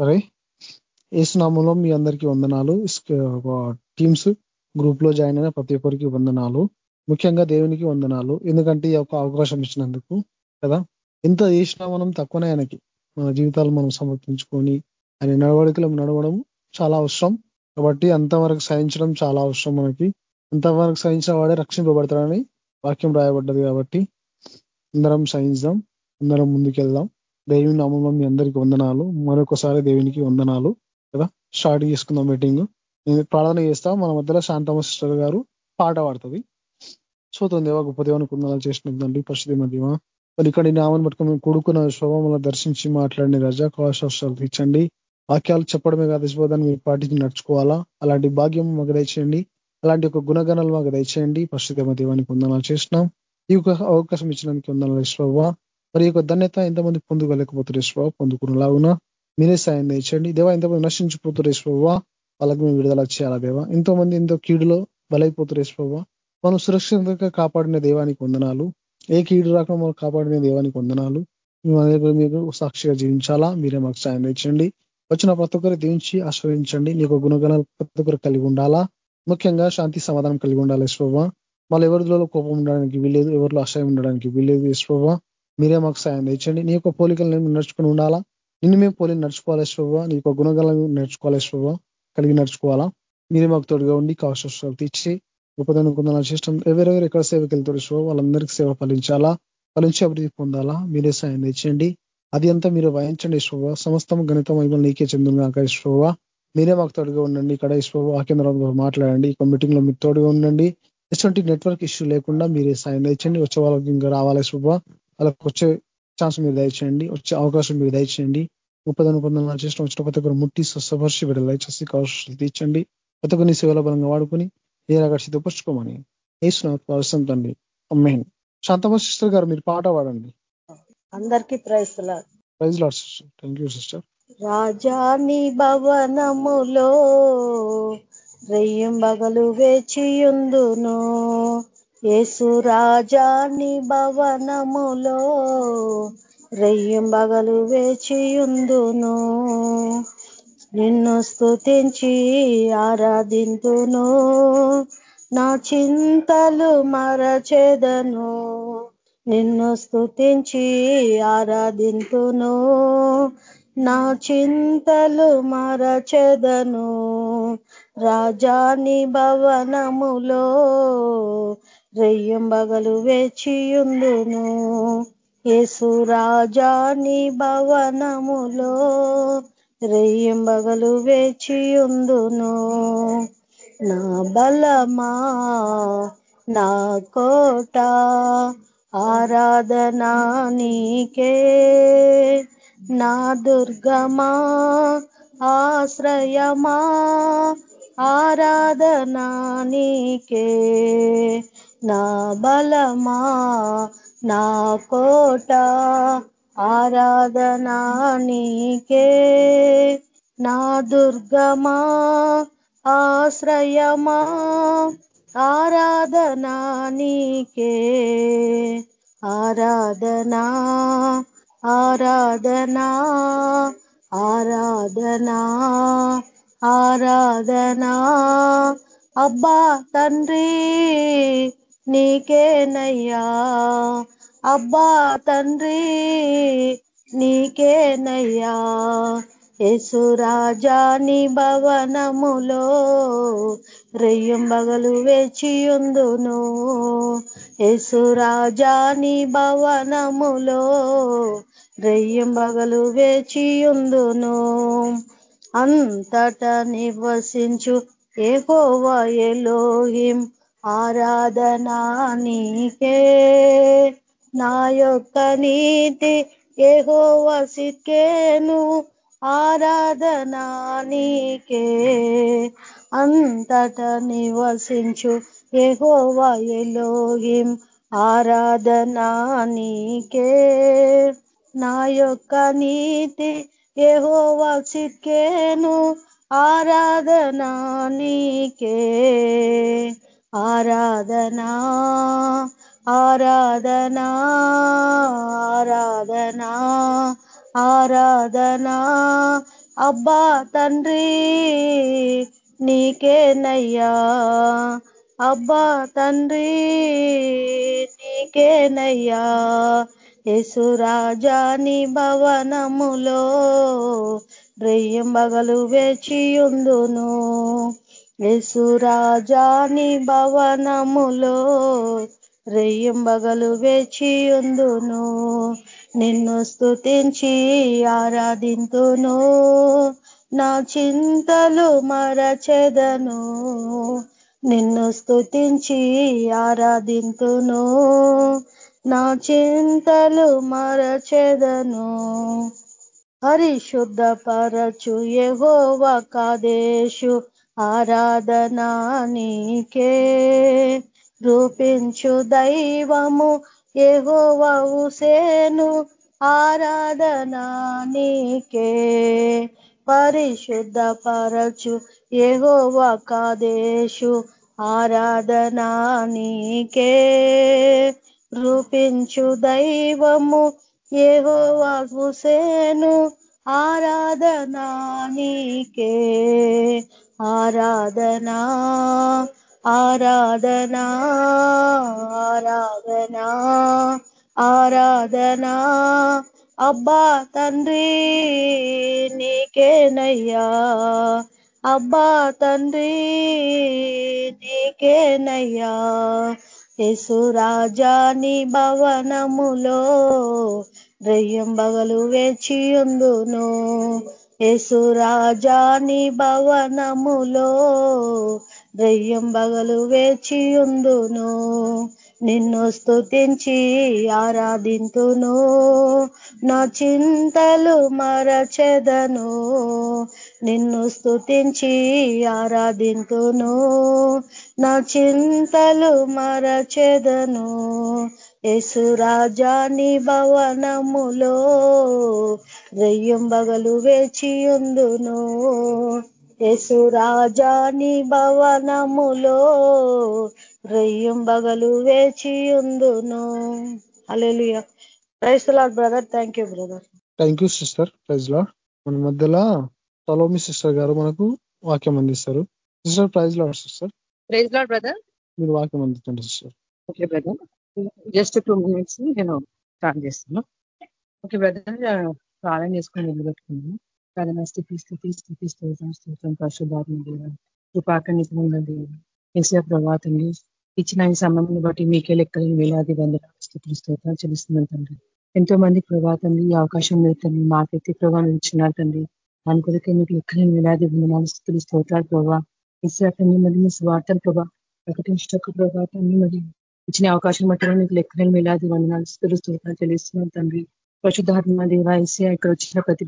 సరే. ఏసునామంలో మీ అందరికీ వందనాలు. టీమ్స్ గ్రూప్లో జాయిన్ అయిన ప్రతి ఒక్కరికి వందనాలు. ముఖ్యంగా దేవునికి వందనాలు. ఎందుకంటే ఈ యొక్క అవకాశం ఇచ్చినందుకు కదా? ఎంత చేసినా మనం తక్కువనే ఆయనకి. మన జీవితాలు మనం సమర్పించుకొని ఆయన నడవడికలు నడవడం చాలా అవసరం. కాబట్టి అంతవరకు సహించడం చాలా అవసరం మనకి. అంతవరకు సహించిన వాడే రక్షింపబడతాడని వాక్యం రాయబడ్డది కాబట్టి అందరం సహించాం అందరం ముందుకెళ్దాం. దేవుని నామంలో మీ అందరికీ వందనాలు. మరొకసారి దేవునికి వందనాలు. కదా? స్టార్ట్ చేసుకుందాం మీటింగ్. నేను ప్రార్థన చేస్తా. మన మధ్యలో శాంతమ్మ సిస్టర్ గారు పాట పాడుతుంది. చూద్దాం దేవా గొప్ప దేవానికి వందనాలు చేసినదండి పరిస్థితి మధ్యమ మరి ఇక్కడ నామని పట్టుకుని మేము కూడుకున్న స్వభావంలో దర్శించి మాట్లాడిన రజా కవాశాలు తీర్చండి. వాక్యాలు చెప్పడమే కాదు శుభోదాన్ని మీరు పాటించి నడుచుకోవాలా? అలాంటి భాగ్యం మాకు దయచేయండి. అలాంటి ఒక గుణగణాలు మాకు దయచేయండి. పరిస్థితి దేవానికి వందనాలు చేసినాం ఈ యొక్క అవకాశం ఇచ్చినందుకు వందనాలు. శోభ మరి యొక్క ధన్యత ఎంతమంది పొందుకోలేకపోతున్నారు స్వభావ పొందుకునేలాగున? మీరే సాయం దయచేయండి. దేవా ఎంతమంది నశించిపోతున్నారు స్వభావ వాళ్ళకి మేము విడుదల చేయాలా దేవా? ఎంతో మంది ఎంతో కీడులో బలైపోతున్నారు స్వభావ మనం సురక్షితంగా కాపాడిన దేవానికి వందనాలు. ఏ కీడు రాకుండా మనం కాపాడిన దేవానికి వందనాలు. మేము మీరు సాక్షిగా జీవించాలా? మీరే మాకు సాయం తెచ్చండి వచ్చిన ప్రతి ఒక్కరు దీవించి ఆశ్రయించండి నీకు గుణగణాలు ప్రతి ఒక్కరు కలిగి ఉండాలా? ముఖ్యంగా శాంతి సమాధానం కలిగి ఉండాలి యశ్వభ మళ్ళీ ఎవరిలో కోపం ఉండడానికి వీలేదు ఎవరిలో ఆశయం ఉండడానికి వీలేదు యశ్వభ మీరే మాకు సాయం తెచ్చండి నీ యొక్క పోలికలు నేను నడుచుకుని ఉండాలా? నిన్ను మేము పోలి నడుచుకోవాలి యశ్వభ నీ యొక్క గుణగలం నడుచుకోవాలి శుభ కలిగి నడుచుకోవాలా? మీరే మాకు తోడుగా ఉండి కావలసిన తీర్చి ఉపదానం కొందరు చేష్టం ఎవరెవరు ఎక్కడ సేవకి వెళ్తారు శివ వాళ్ళందరికీ సేవ ఫలించాలా? ఫలించి అభివృద్ధి పొందాలా? మీరే సాయం తెచ్చండి అది అంతా మీరు వాయించండి ఈశ్వ సమస్తం గణితం మిమ్మల్ని నీకే చెందుగాక ఈశ్వ మీరే మాకు తోడుగా ఉండండి. ఇక్కడ ఈశ్వ కేంద్రంలో మాట్లాడండి. ఇక మీటింగ్లో మీరు తోడుగా ఉండండి. ఎటువంటి నెట్వర్క్ ఇష్యూ లేకుండా మీరే సాయం తెచ్చండి వచ్చే వాళ్ళకి ఇంకా రావాలి శుభ వాళ్ళకి వచ్చే ఛాన్స్ మీరు దయచేయండి వచ్చే అవకాశం మీరు దయచేయండి. ముప్పదన పొందన చేసిన వచ్చిన ప్రతి ఒక్కరు ముట్టి స్వస్థపరిచి విడుదల దయచేసి కావాల్సిన తీర్చండి. ప్రతి ఒక్కరిని సేవల బలంగా వాడుకొని ఏ రకాల సిద్ధపరచుకోమని వేసిన అవసరం తండ్రి. అమ్మేన్ శాంతమ్మ సిస్టర్ గారు మీరు పాట పాడండి. అందరికీ praise praise lord sister. Thank you sister. రాజాని భవనములో రెయ్యం బగలు వేచియుందును. యేసు రాజాని భవనములో రెయ్యంబగలు వేచియుందును. నిన్ను స్థుతించి ఆరాధింతును నా చింతలు మరచెదను. నిన్ను స్థుతించి ఆరాధింతును నా చింతలు మరచెదను. రాజాని భవనములో రెయ్యంబగలు వేచియుందును. యేసు రాజాని భవనములో రెయ్యంబగలు వేచియుందును. నా బలమా నా కోట ఆరాధనా నీకే. నా దుర్గమా ఆశ్రయమా ఆరాధనా నీకే. నా బలమా నా కోట ఆరాధనా నీకే. నా దుర్గమా ఆశ్రయమా ఆరాధనా నీకే. ఆరాధనా ఆరాధనా ఆరాధనా ఆరాధనా. అబ్బా తండ్రి నీకేనయ్యా. అబ్బా తండ్రి నీకేనయ్యా. యేసురాజాని భవనములో రెయ్యంబగలు వేచియుందును. యేసురాజాని భవనములో రెయ్యంబగలు వేచియుందును. అంతట నివసించు ఏహోవ ఎలోహిం ఆరాధనా నీకే. నా యొక్క నీతి ఏహో వసికేను ఆరాధనా నీకే. అంతట నివసించు ఏహో వయలోహిం ఆరాధనా నీకే. నా యొక్క నీతి ఏహో వసికేను ఆరాధనా నీకే. ఆరాధనా ఆరాధనా ఆరాధనా ఆరాధనా. అబ్బా తండ్రి నీకేనయ్యా. అబ్బా తండ్రి నీకేనయ్యా. యేసురాజాని భవనములో రెయ్యంబగలు వేచియుందును. యేసురాజాని భవనములో రెయ్యంబగలు వేచియుందును. నిన్ను స్తుతించి ఆరాధింతును. నా చింతలు మరచెదను. నిన్ను స్తుతించి ఆరాధింతును. నా చింతలు మరచెదను. పరిశుద్ధ పరచు యెహోవ కాదేశు. ఆరాధనా నీకే రూపించు దైవము యెహోవ సేను ఆరాధనా నీకే పరిశుద్ధ పరచు యెహోవ కాదేశు. ఆరాధనా నీకే రూపించు దైవము యెహోవా హుసేను. ఆరాధనా నీకే ఆరాధనా ఆరాధనా ఆరాధనా ఆరాధనా. అబ్బా తండ్రి నీకేనయ్యా అబ్బా తండ్రి నీకేనయ్యా. యేసురాజాని భవనములో రెయ్యంబగలు వేచియుందును. యేసురాజాని భవనములో రెయ్యంబగలు వేచియుందును నిన్ను స్థుతించి ఆరాధింతును. నా చింతలు మరచెదను. నిన్ను స్థుతించి ఆరాధింతును. నా చింతలు మరచెదను. యేసురాజాని భవనములో రెయ్యంబగలు వేచియుందును. యేసురాజాని భవనములో రెయ్యంబగలు వేచియుందును. హల్లెలూయా. Praise lord brother. Thank you brother. Thank you sister. ప్రైజ్లో మన మధ్యలో సలోమి సిస్టర్ గారు మనకు వాక్యం అందిస్తారు. సిస్టర్ ప్రైజ్లో సిస్టర్. Praise lord brother. మీరు వాక్యం అందించండి sister. Okay brother. Just two minutes నేను స్టార్ట్ చేస్తాను. ఓకే బ్రదర్ ప్రారంభం చేసుకొని నిలబెట్టుకున్నాను. ప్రార్థన స్థితి స్థితి స్థితి స్తోత్రం స్తోత్రం పరిశుభాత్మ దేవ కృపాకనితమైన దేవ ఏసియా ప్రభాతండి ఇచ్చిన ఈ సమయాన్ని బట్టి మీకే లెక్కలేని వేలాది వందల స్థితులు స్తోత్రం చెల్లిస్తున్నాను తండ్రి. ఎంతో మంది ప్రభాతండి ఈ అవకాశం లేదు తండ్రి మాకైతే ప్రభావం ఇచ్చినారు తండ్రి. దాని కొరకే మీకు లెక్కలేని వేలాది వందల స్థితులు స్తోత్రాలు ప్రభావ ఇసాకని మరి మీ స్వార్థం ప్రభా ప్రకటించటకు ప్రభాతాన్ని మరి ఇచ్చిన అవకాశం బట్టి నీకు లెక్కలేని మిలాది వందనాలు స్థితులు తెలుస్తున్నాను తండ్రి. పరిశుద్ధాత్మ దేవ ఏసియా ఇక్కడ వచ్చిన ప్రతి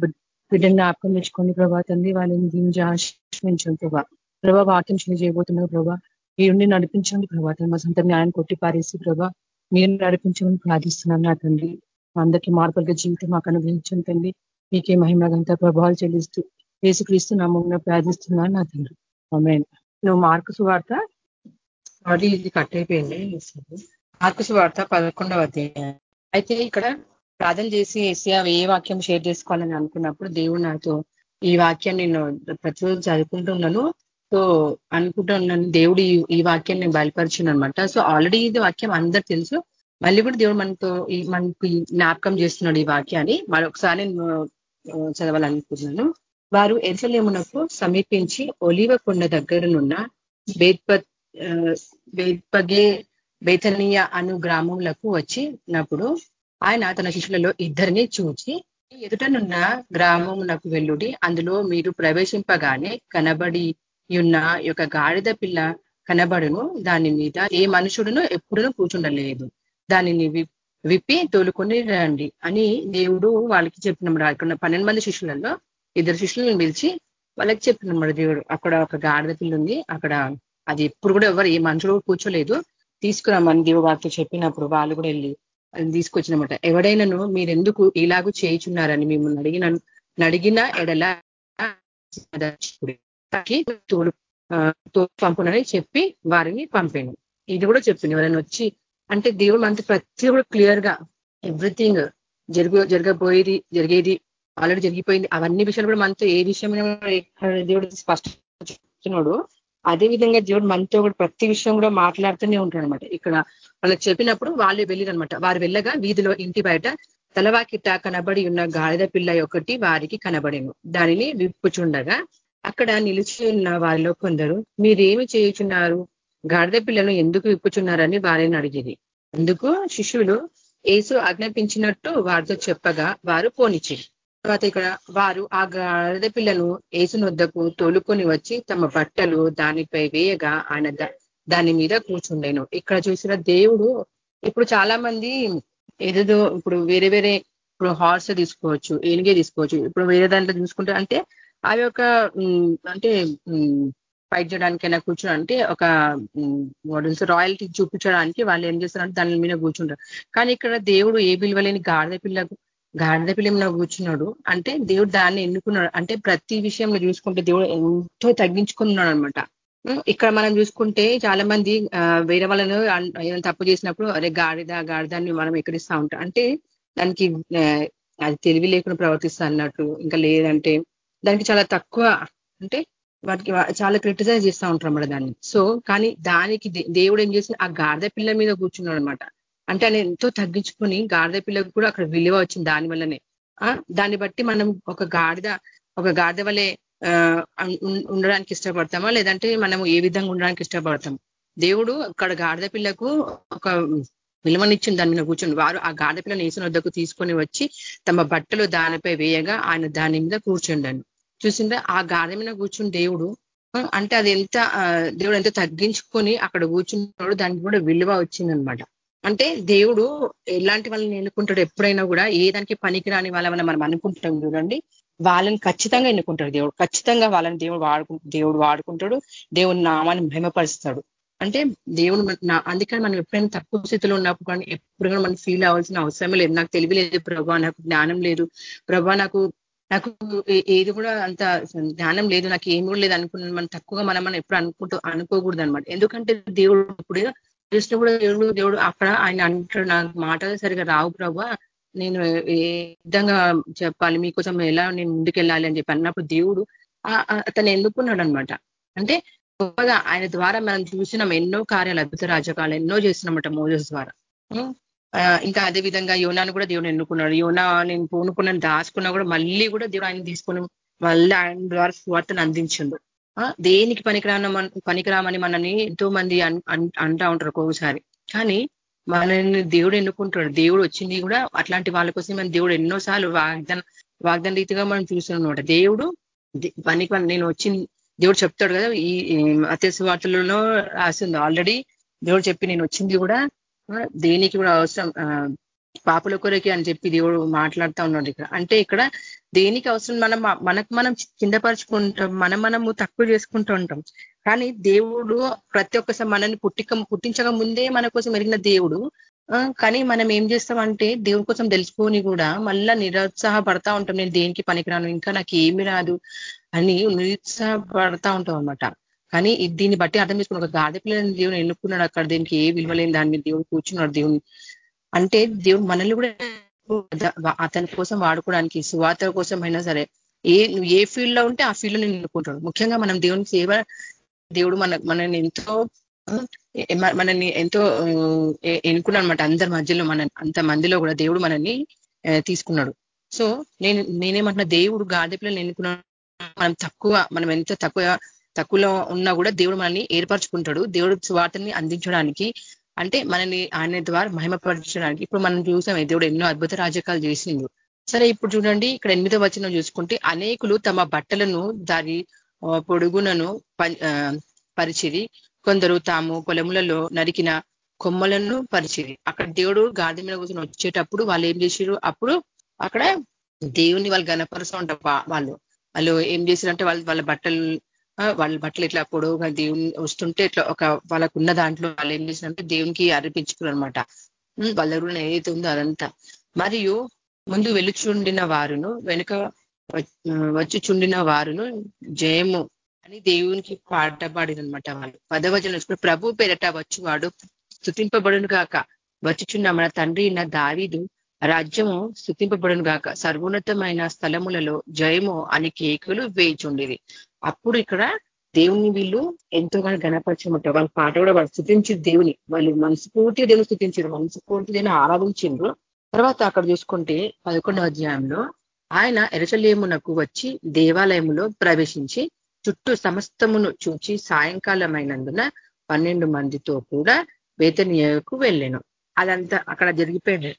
బిడ్డని జ్ఞాపకం తెచ్చుకొని ప్రభా తండ్రి. వాళ్ళని దీని ఆశ్రయించండి ప్రభా. ప్రభా వాక్యం చేయబోతున్నారు ప్రభా. మీరుండి నడిపించండి ప్రభా మా సొంత న్యాయం కొట్టి పారేసి ప్రభా మీరు నడిపించమని ప్రార్థిస్తున్నాను నా తండ్రి. అందరికీ మార్పులుగా జీవితం మాకు అనుగ్రహించండి తండ్రి. మీకే మహిమగంతా ప్రభావాలు చెల్లిస్తూ యేసుక్రీస్తు నామంలో ప్రార్థిస్తున్నాను నా తండ్రి. ఆమె నువ్వు మార్కు సువార్త సారీ ఇది కట్ అయిపోయింది. మార్కు వార్త పదకొండవ అధ్యాయం. అయితే ఇక్కడ ప్రార్థన చేసి ఏసియా ఏ వాక్యం షేర్ చేసుకోవాలని అనుకున్నప్పుడు దేవుడు నాతో ఈ వాక్యం నేను ప్రతిరోజు చదువుకుంటున్నాను సో అనుకుంటున్నాను దేవుడు ఈ వాక్యం నేను బయలుపరిచిన అనమాట సో ఆల్రెడీ ఇది వాక్యం అందరు తెలుసు. మళ్ళీ కూడా దేవుడు మనతో ఈ మనకి జ్ఞాపకం చేస్తున్నాడు ఈ వాక్యాన్ని. మరొకసారి నేను చదవాలనుకుంటున్నాను. వారు ఎరుసలేమునకు సమీపించి ఒలివ కొండ దగ్గరనున్న బేద్పత్ బేత్పగే బేతనీయ అను గ్రామంలకు వచ్చినప్పుడు ఆయన తన శిష్యులలో ఇద్దరిని చూచి ఎదుటనున్న గ్రామమునకు వెల్లుడి అందులో మీరు ప్రవేశింపగానే కనబడి ఉన్న యొక్క గాడిద పిల్ల కనబడును. దాని మీద ఏ మనుషుడును ఎప్పుడునూ కూర్చుండలేదు. దానిని విప్పి తోలుకొని రండి అని దేవుడు వాళ్ళకి చెప్పినప్పుడు అక్కడ పన్నెండు మంది శిష్యులలో ఇద్దరు శిష్యులను పిలిచి వాళ్ళకి చెప్పినప్పుడు దేవుడు. అక్కడ ఒక గాడిద పిల్ల ఉంది. అక్కడ అది ఎప్పుడు కూడా ఎవరు ఏ మనుషుడు కూర్చోలేదు. తీసుకురామని దేవుడు వారితో చెప్పినప్పుడు వాళ్ళు కూడా వెళ్ళి తీసుకొచ్చినమాట. ఎవడైనాను మీరెందుకు ఇలాగూ చేయుచున్నారని మిమ్మల్ని అడిగిన అడిగిన ఎడల తోడు పంపునని చెప్పి వారిని పంపాను. ఇది కూడా చెప్పింది. ఎవరైనా వచ్చి అంటే దేవుడు మనకి ప్రతి కూడా క్లియర్గా ఎవ్రీథింగ్ జరుగు జరగబోయేది జరిగేది ఆల్రెడీ జరిగిపోయింది. అవన్నీ విషయాలు కూడా మనతో ఏ విషయమైన దేవుడు స్పష్టం చెప్తున్నాడు. అదే విధంగా దేవుడు మనతో కూడా ప్రతి విషయం కూడా మాట్లాడుతూనే ఉంటాడు అనమాట ఇక్కడ వాళ్ళకి చెప్పినప్పుడు వాళ్ళే వెళ్ళిరనమాట వారు వెళ్ళగా వీధిలో ఇంటి బయట తలవాకిట కనబడి ఉన్న గాడిద పిల్ల ఒకటి వారికి కనబడేను దానిని విప్పుచుండగా అక్కడ నిలిచి ఉన్న వారిలో కొందరు మీరేమి చేయుచున్నారు? గాడిద పిల్లను ఎందుకు విప్పుచున్నారని వారిని అడిగింది అందుకు శిష్యులు ఏసు ఆజ్ఞాపించినట్టు వారితో చెప్పగా వారు పోనిచ్చి తర్వాత ఇక్కడ వారు ఆ గాడిద పిల్లను ఏసునొద్దకు తోలుకొని వచ్చి తమ బట్టలు దానిపై వేయగా ఆయన దాని మీద కూర్చుండేను. ఇక్కడ చూసిన దేవుడు ఇప్పుడు చాలా మంది ఏదేదో ఇప్పుడు వేరే వేరే ఇప్పుడు హార్స్ తీసుకోవచ్చు ఏనుగే తీసుకోవచ్చు. ఇప్పుడు వేరే దాంట్లో చూసుకుంటే అంటే అవి ఒక అంటే ఫైట్ చేయడానికైనా కూర్చోడం ఒక మోడల్స్ రాయల్టీ చూపించడానికి వాళ్ళు ఏం చేస్తారంటే దాని మీద కూర్చుంటారు. కానీ ఇక్కడ దేవుడు ఏ విలువలేని గాడిద పిల్లకు గాడిద పిల్ల కూర్చున్నాడు. అంటే దేవుడు దాన్ని ఎన్నుకున్నాడు. అంటే ప్రతి విషయంలో చూసుకుంటే దేవుడు ఎంతో తగ్గించుకున్నాడు అనమాట ఇక్కడ మనం చూసుకుంటే చాలా మంది వేరే వాళ్ళను ఏదైనా తప్పు చేసినప్పుడు అరే గాడిద గాడిదాన్ని మనం ఎక్కడిస్తా ఉంటాం. అంటే దానికి అది తెలివి లేకుండా ప్రవర్తిస్తా అన్నట్టు ఇంకా లేదంటే దానికి చాలా తక్కువ అంటే వాటికి చాలా క్రిటిసైజ్ చేస్తూ ఉంటారు అన్నమాట దాన్ని. సో కానీ దానికి దేవుడు ఏం చేసిన ఆ గాడిద పిల్ల మీద కూర్చున్నాడు అనమాట అంటే ఆయన ఎంతో తగ్గించుకొని గాడిద పిల్లకు కూడా అక్కడ విలువ వచ్చింది దాని వల్లనే. దాన్ని బట్టి మనం ఒక గాడిద ఒక గాడిద వలె ఉండడానికి ఇష్టపడతామా? లేదంటే మనము ఏ విధంగా ఉండడానికి ఇష్టపడతాం దేవుడు అక్కడ గాడిద పిల్లకు ఒక విలువనిచ్చింది దాని మీద కూర్చొని వారు ఆ గాడిద పిల్లని వేసిన వద్దకు తీసుకొని వచ్చి తమ బట్టలు దానిపై వేయగా ఆయన దాని మీద కూర్చుండను. చూసిందా ఆ గాడిద మీద కూర్చుని దేవుడు అంటే అది ఎంత దేవుడు ఎంత తగ్గించుకొని అక్కడ కూర్చున్నాడు దానికి కూడా విలువ వచ్చిందనమాట. అంటే దేవుడు ఎలాంటి వాళ్ళని ఎన్నుకుంటాడు ఎప్పుడైనా కూడా ఏ దానికి పనికిరాని వాళ్ళని మనం అనుకుంటాం చూడండి. వాళ్ళని ఖచ్చితంగా ఎన్నుకుంటాడు దేవుడు. ఖచ్చితంగా వాళ్ళని దేవుడు వాడుకు దేవుడు వాడుకుంటాడు. దేవుని నామాన్ని మహిమపరుస్తాడు. అంటే దేవుడు అందుకని మనం ఎప్పుడైనా తక్కువ స్థితిలో ఉన్నప్పుడు కానీ ఎప్పుడు మనం ఫీల్ అవ్వాల్సిన అవసరం లేదు. నాకు తెలియలేదు ప్రభా నాకు జ్ఞానం లేదు. ప్రభా నాకు నాకు ఏది కూడా అంత జ్ఞానం లేదు. నాకు ఏమి కూడా లేదు అనుకున్నాను. మనం తక్కువగా మనం మనం ఎప్పుడు అనుకుంటూ అనుకోకూడదు అనమాట ఎందుకంటే దేవుడు ఇప్పుడు చూసిన కూడా దేవుడు దేవుడు అక్కడ ఆయన అంటాడు నాకు మాటలు సరిగా రావు ప్రభా. నేను ఏ విధంగా చెప్పాలి? మీకోసం ఎలా నేను ముందుకెళ్ళాలి అని చెప్పి అన్నప్పుడు దేవుడు అతను ఎన్నుకున్నాడు అనమాట అంటే గొప్పగా ఆయన ద్వారా మనం చూసినాం ఎన్నో కార్యాలు అద్భుత రాజకాలు ఎన్నో చేసినామట మోజస్ ద్వారా. ఇంకా అదే విధంగా యోనాను కూడా దేవుడు ఎన్నుకున్నాడు. యోనా నేను పూనుకున్నాను దాచుకున్నా కూడా మళ్ళీ కూడా దేవుడు ఆయన తీసుకుని మళ్ళీ ఆయన ద్వారా స్వార్థను అందించిండు. దేనికి పనికిరాన పనికిరామని మనని ఎంతో మంది అంటా ఉంటారు ఒక్కొక్కసారి. కానీ మనల్ని దేవుడు ఎన్నుకుంటాడు. దేవుడు వచ్చింది కూడా అట్లాంటి వాళ్ళ కోసం మన దేవుడు ఎన్నోసార్లు వాగ్దాన వాగ్దాన రీతిగా మనం చూస్తున్నాం దేవుడు పనికి నేను వచ్చింది దేవుడు చెప్తాడు కదా ఈ అత్యవసర వార్తలలో రాసింది. ఆల్రెడీ దేవుడు చెప్పి నేను వచ్చింది కూడా దేనికి కూడా అవసరం పాపుల కొరకే అని చెప్పి దేవుడు మాట్లాడుతూ ఉన్నాడు ఇక్కడ. అంటే ఇక్కడ దేనికి అవసరం? మనం మనకు మనం కిందపరుచుకుంటాం మనం మనము తక్కువ చేసుకుంటూ ఉంటాం. కానీ దేవుడు ప్రతి ఒక్కసారి మనల్ని పుట్టిక పుట్టించక ముందే మన కోసం ఎరిగిన దేవుడు కానీ మనం ఏం చేస్తామంటే దేవుడి కోసం తెలుసుకొని కూడా మళ్ళా నిరుత్సాహపడతా ఉంటాం. నేను దేనికి పనికిరాను? ఇంకా నాకు ఏమి రాదు అని నిరుత్సాహపడతా ఉంటాం అనమాట కానీ దీన్ని బట్టి అర్థం చేసుకుని ఒక గాడిపిల్లని దేవుని ఎన్నుకున్నాడు అక్కడ. దీనికి ఏ విలువలేని దాని మీద దేవుడు కూర్చున్నాడు. దేవుని అంటే దేవుడు మనల్ని కూడా అతని కోసం వాడుకోవడానికి సువార్త కోసం అయినా సరే ఏ నువ్వు ఏ ఫీల్డ్లో ఉంటే ఆ ఫీల్డ్లో నేను ఎన్నుకుంటాడు ముఖ్యంగా మనం దేవుని సేవ దేవుడు మన మనల్ని ఎంతో మనని ఎంతో ఎన్నుకున్నాడు అనమాట అందరి మధ్యలో మన అంత మందిలో కూడా దేవుడు మనల్ని తీసుకున్నాడు. సో నేను నేనేమంటున్నా దేవుడు గాడి పిల్లలు ఎన్నుకున్నాడు మనం తక్కువ మనం ఎంత తక్కువ తక్కువలో ఉన్నా కూడా దేవుడు మనల్ని ఏర్పరచుకుంటాడు. దేవుడు స్వార్థని అందించడానికి అంటే మనని ఆయన ద్వారా మహిమపరచడానికి ఇప్పుడు మనం చూసాం దేవుడు ఎన్నో అద్భుత రాజకాలు చేసిండు. సరే ఇప్పుడు చూడండి ఇక్కడ ఎనిమిదో వచనం చూసుకుంటే అనేకులు తమ బట్టలను దాని పొడుగునను పరిచిరి. కొందరు తాము పొలములలో నరికిన కొమ్మలను పరిచిరి. అక్కడ దేవుడు గాడి మీద కూర్చొని వచ్చేటప్పుడు వాళ్ళు ఏం చేసారు అప్పుడు అక్కడ దేవుని వాళ్ళు గనపరుస్తూ ఉంటారు వాళ్ళు. వాళ్ళు ఏం చేశారంటే వాళ్ళు వాళ్ళ బట్టలు వాళ్ళ బట్టలు ఇట్లా పొడవుగా దేవుని వస్తుంటే ఇట్లా ఒక వాళ్ళకు ఉన్న దాంట్లో వాళ్ళు ఏం చేసినంటే దేవునికి అర్పించుకున్నారనమాట వాళ్ళ దగ్గర ఏదైతే ఉందో అదంతా. మరియు ముందు వెలుచుండిన వారును వెనుక వచ్చి చుండిన వారును జయము అని దేవునికి పాటపాడినమాట వాళ్ళు. పదవచనం ప్రభు పేరట వచ్చి వాడు స్థుతింపబడును కాక వచ్చిచున్న మన తండ్రి నా దావీదు రాజ్యము స్థుతింపబడును గాక. సర్వోన్నతమైన స్థలములలో జయము అని కేకులు వేయిచుండేది అప్పుడు ఇక్కడ దేవుని వీళ్ళు ఎంతోగానో గణపరచమంటారు వాళ్ళ పాట కూడా వాళ్ళు స్థుతించి దేవుని. వాళ్ళు మనస్ఫూర్తిగా దేవుని స్థుతించారు. మనస్ఫూర్తి దేవుని ఆరాధించిండ్రు. తర్వాత అక్కడ చూసుకుంటే పదకొండవ అధ్యాయంలో ఆయన ఎరచలేమునకు వచ్చి దేవాలయములో ప్రవేశించి చుట్టూ సమస్తమును చూచి సాయంకాలమైనందున పన్నెండు మందితో కూడా వేతనీయకు వెళ్ళాను. అదంతా అక్కడ జరిగిపోయింది.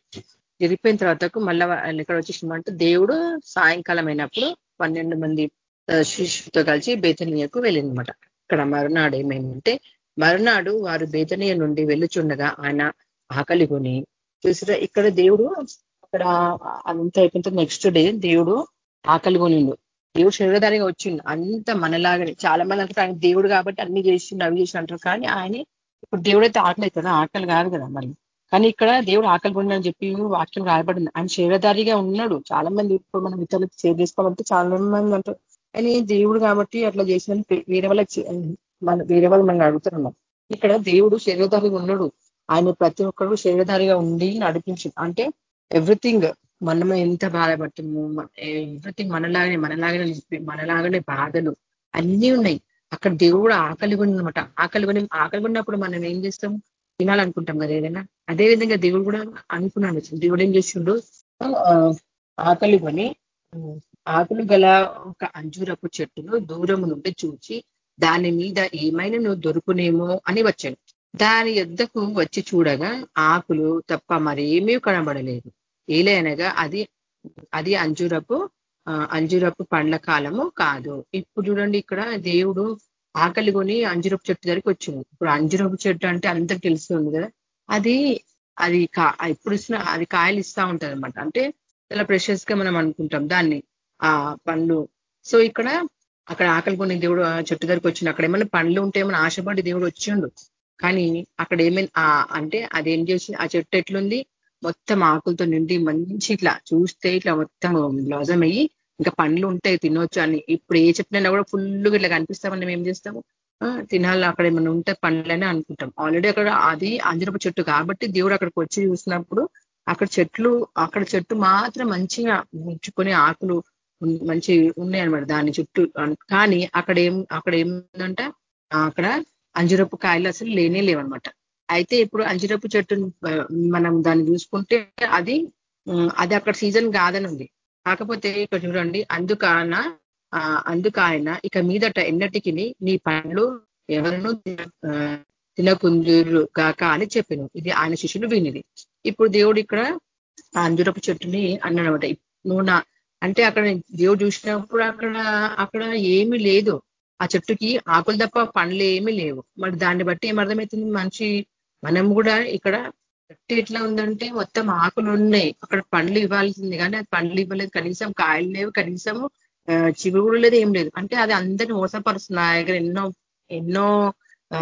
జరిగిపోయిన తర్వాతకు మళ్ళా ఇక్కడ వచ్చేసిందంటే దేవుడు సాయంకాలం అయినప్పుడు పన్నెండు మంది శిష్యుతో కలిసి బేతనీయకు వెళ్ళిందనమాట ఇక్కడ మరునాడు ఏమైందంటే మరునాడు వారు బేతనీయ నుండి వెళ్ళుచుండగా ఆయన ఆకలి కొని చూసిరా ఇక్కడ దేవుడు అక్కడ అంత అయిపోయిన నెక్స్ట్ డే దేవుడు ఆకలి కొనిండు. దేవుడు శరీరధారిగా వచ్చిండు. అంత మనలాగానే చాలా మంది అంటారు ఆయన దేవుడు కాబట్టి అన్ని చేసిండు అవి చేసి అంటారు. కానీ ఆయన ఇప్పుడు దేవుడు అయితే ఆకలి అవుతుంది ఆకలి కాదు కదా మరి. కానీ ఇక్కడ దేవుడు ఆకలి అని చెప్పి వాక్యం రాయబడింది. ఆయన శరీరధారిగా ఉన్నాడు. చాలా మంది ఇప్పుడు మనం ఇతరులకు సేవ్ చేసుకోవాలంటే చాలా మంది అంటారు. కానీ దేవుడు కాబట్టి అట్లా చేసిన వేరే వాళ్ళకి మన వేరే వాళ్ళు మనం అడుగుతున్నాం ఇక్కడ దేవుడు శరీరధారిగా ఉన్నాడు. ఆయన ప్రతి ఒక్కరు శరీరధారిగా ఉండి నడిపించు అంటే ఎవ్రీథింగ్ మనం ఎంత బాధపడతాము ఎవ్రీథింగ్ మనలాగనే మనలాగనే మనలాగనే బాధలు అన్నీ ఉన్నాయి. అక్కడ దేవుడు ఆకలి అనమాట ఆకలి కొని ఆకలి ఉన్నప్పుడు మనం ఏం చేస్తాం? తినాలనుకుంటాం కదా ఏదైనా. అదే విధంగా దేవుడు కూడా అనుకున్నాడు. దేవుడు ఏం చేసిండు? ఆకలి కొని ఆకులు గల ఒక అంజూరపు చెట్టును దూరము నుండి చూచి దాని మీద ఏమైనా నువ్వు దొరుకునేమో అని వచ్చాను దాని యుద్ధకు వచ్చి చూడగా ఆకులు తప్ప మరేమీ కనబడలేదు. ఏలైనగా అది అది అంజూరపు అంజూరపు పండ్ల కాలము కాదు. ఇప్పుడు చూడండి ఇక్కడ దేవుడు ఆకలి కొని అంజురపు చెట్టు దగ్గరికి వచ్చింది ఇప్పుడు అంజురపు చెట్టు అంటే అందరికి తెలుస్తుంది కదా. అది అది ఇప్పుడు ఇస్తున్న అది కాయలు ఇస్తా ఉంటది అంటే చాలా ప్రెషస్గా మనం అనుకుంటాం దాన్ని. ఆ పండ్లు. సో ఇక్కడ అక్కడ ఆకలి కొన్ని దేవుడు చెట్టు దగ్గరికి వచ్చిండు. అక్కడ ఏమైనా పండ్లు ఉంటే ఏమైనా ఆశపడి దేవుడు వచ్చిండు. కానీ అక్కడ ఏమైనా అంటే అదేం చేసి ఆ చెట్టు ఎట్లుంది? మొత్తం ఆకులతో నిండి మంచి ఇట్లా చూస్తే ఇట్లా మొత్తం బ్లాజం అయ్యి ఇంకా పండ్లు ఉంటాయి తినొచ్చు అని. ఇప్పుడు ఏ చెట్టునైనా కూడా ఫుల్గా ఇట్లా కనిపిస్తామని మేము ఏం చేస్తాము? తినాలి అక్కడ ఏమైనా ఉంటే పండ్లనే అనుకుంటాం. ఆల్రెడీ అక్కడ అది అంజరపు చెట్టు కాబట్టి దేవుడు అక్కడికి వచ్చి చూసినప్పుడు అక్కడ చెట్లు అక్కడ చెట్టు మాత్రం మంచిగా ముచ్చుకొని ఆకులు మంచి ఉన్నాయన్నమాట దాని చుట్టూ. కానీ అక్కడ ఏం అక్కడ ఏముందంట అక్కడ అంజరపు కాయలు అసలు లేనే లేవనమాట అయితే ఇప్పుడు అంజరపు చెట్టు మనం దాన్ని చూసుకుంటే అది అది అక్కడ సీజన్ కాదని ఉంది కాకపోతే ఇక్కడ చూడండి అందుకన అందుకాయన ఇక మీదట ఎన్నటికి నీ పండ్లు ఎవరిను తినకుందురు కాక అని చెప్పాను. ఇది ఆయన శిష్యులు వినిది. ఇప్పుడు దేవుడు ఇక్కడ అంజురపు చెట్టుని అన్నమాట నువ్వు నా అంటే అక్కడ దేవుడు చూసినప్పుడు అక్కడ అక్కడ ఏమీ లేదు. ఆ చెట్టుకి ఆకులు తప్ప పండ్లు ఏమీ లేవు. మరి దాన్ని బట్టి ఏమర్థమవుతుంది మనిషి మనం కూడా ఇక్కడ చెట్టు ఎట్లా ఉందంటే మొత్తం ఆకులు ఉన్నాయి. అక్కడ పండ్లు ఇవ్వాల్సింది. కానీ అది పండ్లు ఇవ్వలేదు. కనీసం కాయలు లేవు. కనీసం చిగురు లేదు ఏం లేదు. అంటే అది అందరినీ మోసపరుస్తుంది. నా దగ్గర ఎన్నో ఎన్నో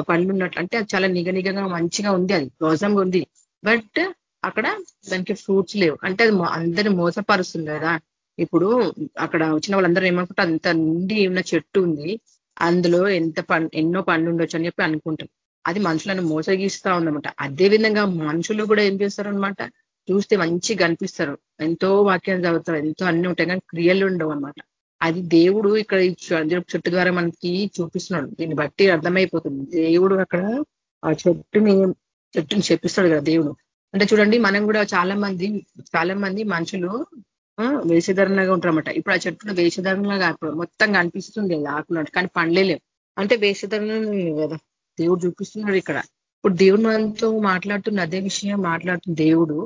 పండ్లు ఉన్నట్లు. అంటే అది చాలా నిగనిగగా మంచిగా ఉంది. అది రోజంగా ఉంది. బట్ అక్కడ దానికి ఫ్రూట్స్ లేవు. అంటే అది అందరిని మోసపరుస్తుంది కదా. ఇప్పుడు అక్కడ వచ్చిన వాళ్ళందరూ ఏమనుకుంటే అంత నిండి ఉన్న చెట్టు ఉంది అందులో ఎంత ఎన్నో పండ్లు ఉండొచ్చు అని చెప్పి అనుకుంటారు. అది మనుషులను మోసగిస్తా ఉందన్నమాట. అదే విధంగా మనుషులు కూడా ఏం చేస్తారనమాట చూస్తే మంచి కనిపిస్తారు. ఎంతో వాక్యాలు చదువుతారు ఎంతో అన్ని ఉంటాయి కానీ క్రియలు ఉండవు అనమాట అది దేవుడు ఇక్కడ చెట్టు ద్వారా మనకి చూపిస్తున్నాడు. దీన్ని బట్టి అర్థమైపోతుంది. దేవుడు అక్కడ ఆ చెట్టుని చెట్టుని చెప్పిస్తాడు కదా దేవుడు. అంటే చూడండి మనం కూడా చాలా మంది చాలా మంది మనుషులు వేషధారణలాగా ఉంటారన్నమాట. ఇప్పుడు ఆ చెట్టులో వేషధారణలాగా మొత్తం కనిపిస్తుంది ఆకులు కానీ పండ్లే లేవు. అంటే వేషధారణలు కదా. దేవుడు చూపిస్తున్నాడు ఇక్కడ. ఇప్పుడు దేవుడు మనతో మాట్లాడుతున్న అదే విషయం మాట్లాడుతున్న దేవుడు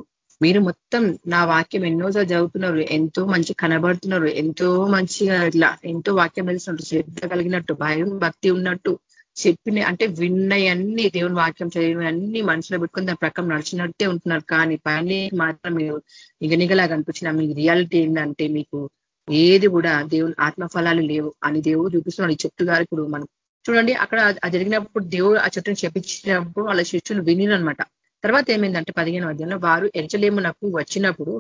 మీరు మొత్తం నా వాక్యం ఎన్నోసార్లు చదువుతున్నారు ఎంతో మంచి కనబడుతున్నారు ఎంతో మంచిగా ఇట్లా ఎంతో వాక్యం తెలుస్తున్నట్టు శ్రద్ధ కలిగినట్టు భయం భక్తి ఉన్నట్టు చెప్పిన అంటే విన్నయన్నీ దేవుని వాక్యం చదివిన అన్ని మనసులో పెట్టుకుని దాని ప్రకారం నడిచినట్టే ఉంటున్నారు. కానీ పని మాత్రం మీరు నిగనిగలా కనిపించిన మీ రియాలిటీ ఏంటంటే మీకు ఏది కూడా దేవుని ఆత్మఫలాలు లేవు. అని దేవుడు చూపిస్తున్నాడు. ఈ చెట్టు గారు ఇప్పుడు మనం చూడండి అక్కడ జరిగినప్పుడు దేవుడు ఆ చెట్టును చెప్పించినప్పుడు వాళ్ళ శిష్యులు వినినమాట తర్వాత ఏమైందంటే పదిహేను అధ్యాయంలో వారు ఎరచలేమునకు వచ్చినప్పుడు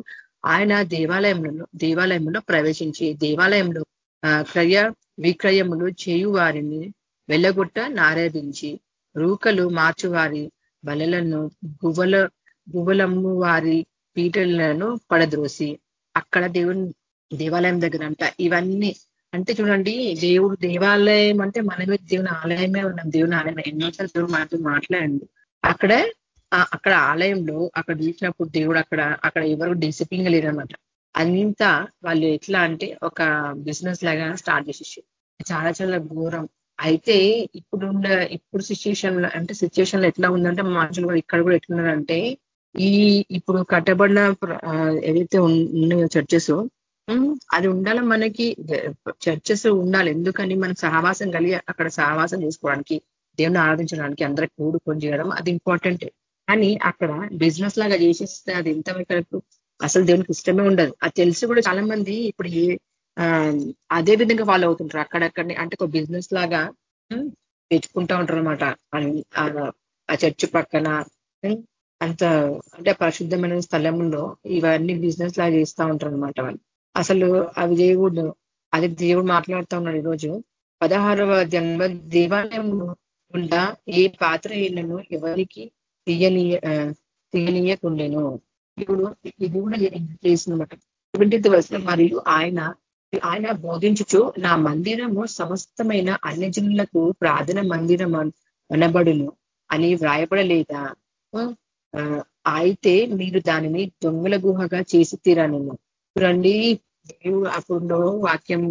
ఆయన దేవాలయంలో దేవాలయంలో ప్రవేశించి దేవాలయంలో క్రయ విక్రయములు చేయు వారిని వెళ్ళగొట్ట నారాధించి రూకలు మార్చువారి బలలను గువ్వల గువ్వలమ్ము వారి పీటలను పడద్రోసి అక్కడ దేవుని దేవాలయం దగ్గర అంట ఇవన్నీ అంటే చూడండి దేవుడు దేవాలయం అంటే మనమే దేవుని ఆలయమే ఉన్నాం. దేవుని ఆలయం ఎన్నోసార్లు దేవుడు మనతో మాట్లాడండి. అక్కడ అక్కడ ఆలయంలో అక్కడ చూసినప్పుడు దేవుడు అక్కడ అక్కడ ఎవరు డిసిప్లిన్ లేదనమాట అంతా వాళ్ళు ఎట్లా అంటే ఒక బిజినెస్ లాగా స్టార్ట్ చేసేసి చాలా చాలా ఘోరం. అయితే ఇప్పుడున్న ఇప్పుడు సిచ్యుయేషన్ అంటే సిచ్యుయేషన్లో ఎట్లా ఉందంటే మనుషులు కూడా ఇక్కడ కూడా ఎట్లున్నారంటే ఈ ఇప్పుడు కట్టబడిన ఏదైతే ఉన్నాయో చర్చెస్ అది ఉండాలి మనకి చర్చెస్ ఉండాలి. ఎందుకని? మనం సహవాసం కలిగి అక్కడ సహవాసం చేసుకోవడానికి దేవుని ఆరాధించడానికి అందరికి కూడుకొని చేయడం అది ఇంపార్టెంట్ కానీ అక్కడ బిజినెస్ లాగా చేసేస్తే అది ఎంత అసలు దేవునికి ఇష్టమే ఉండదు. అది తెలిసి కూడా చాలా మంది ఇప్పుడు అదే విధంగా ఫాలో అవుతుంటారు. అక్కడక్కడనే అంటే ఒక బిజినెస్ లాగా తెచ్చుకుంటా ఉంటారు అనమాట ఆ చర్చి పక్కన అంత అంటే పరిశుద్ధమైన స్థలంలో ఇవన్నీ బిజినెస్ లాగా చేస్తూ ఉంటారు అనమాట వాళ్ళు. అసలు అవి దేవుడు అది దేవుడు మాట్లాడుతూ ఉన్నాడు ఈరోజు. పదహారవ జన్మ దేవాలయం గుండా ఏ పాత్ర ఇళ్ళను ఎవరికి తీయనీయ తీయనీయకుండెను. ఇప్పుడు ఇది కూడా చేసినమాట ట్వంటీ వర్షం మరియు ఆయన ఆయన బోధించుచు నా మందిరము సమస్తమైన అన్యజనులకు ప్రార్థన మందిరం అనబడును అని వ్రాయబడలేదా? అయితే మీరు దానిని దొంగల గుహగా చేసి తీరాను చూడండి దేవుడు అప్పుడు వాక్యం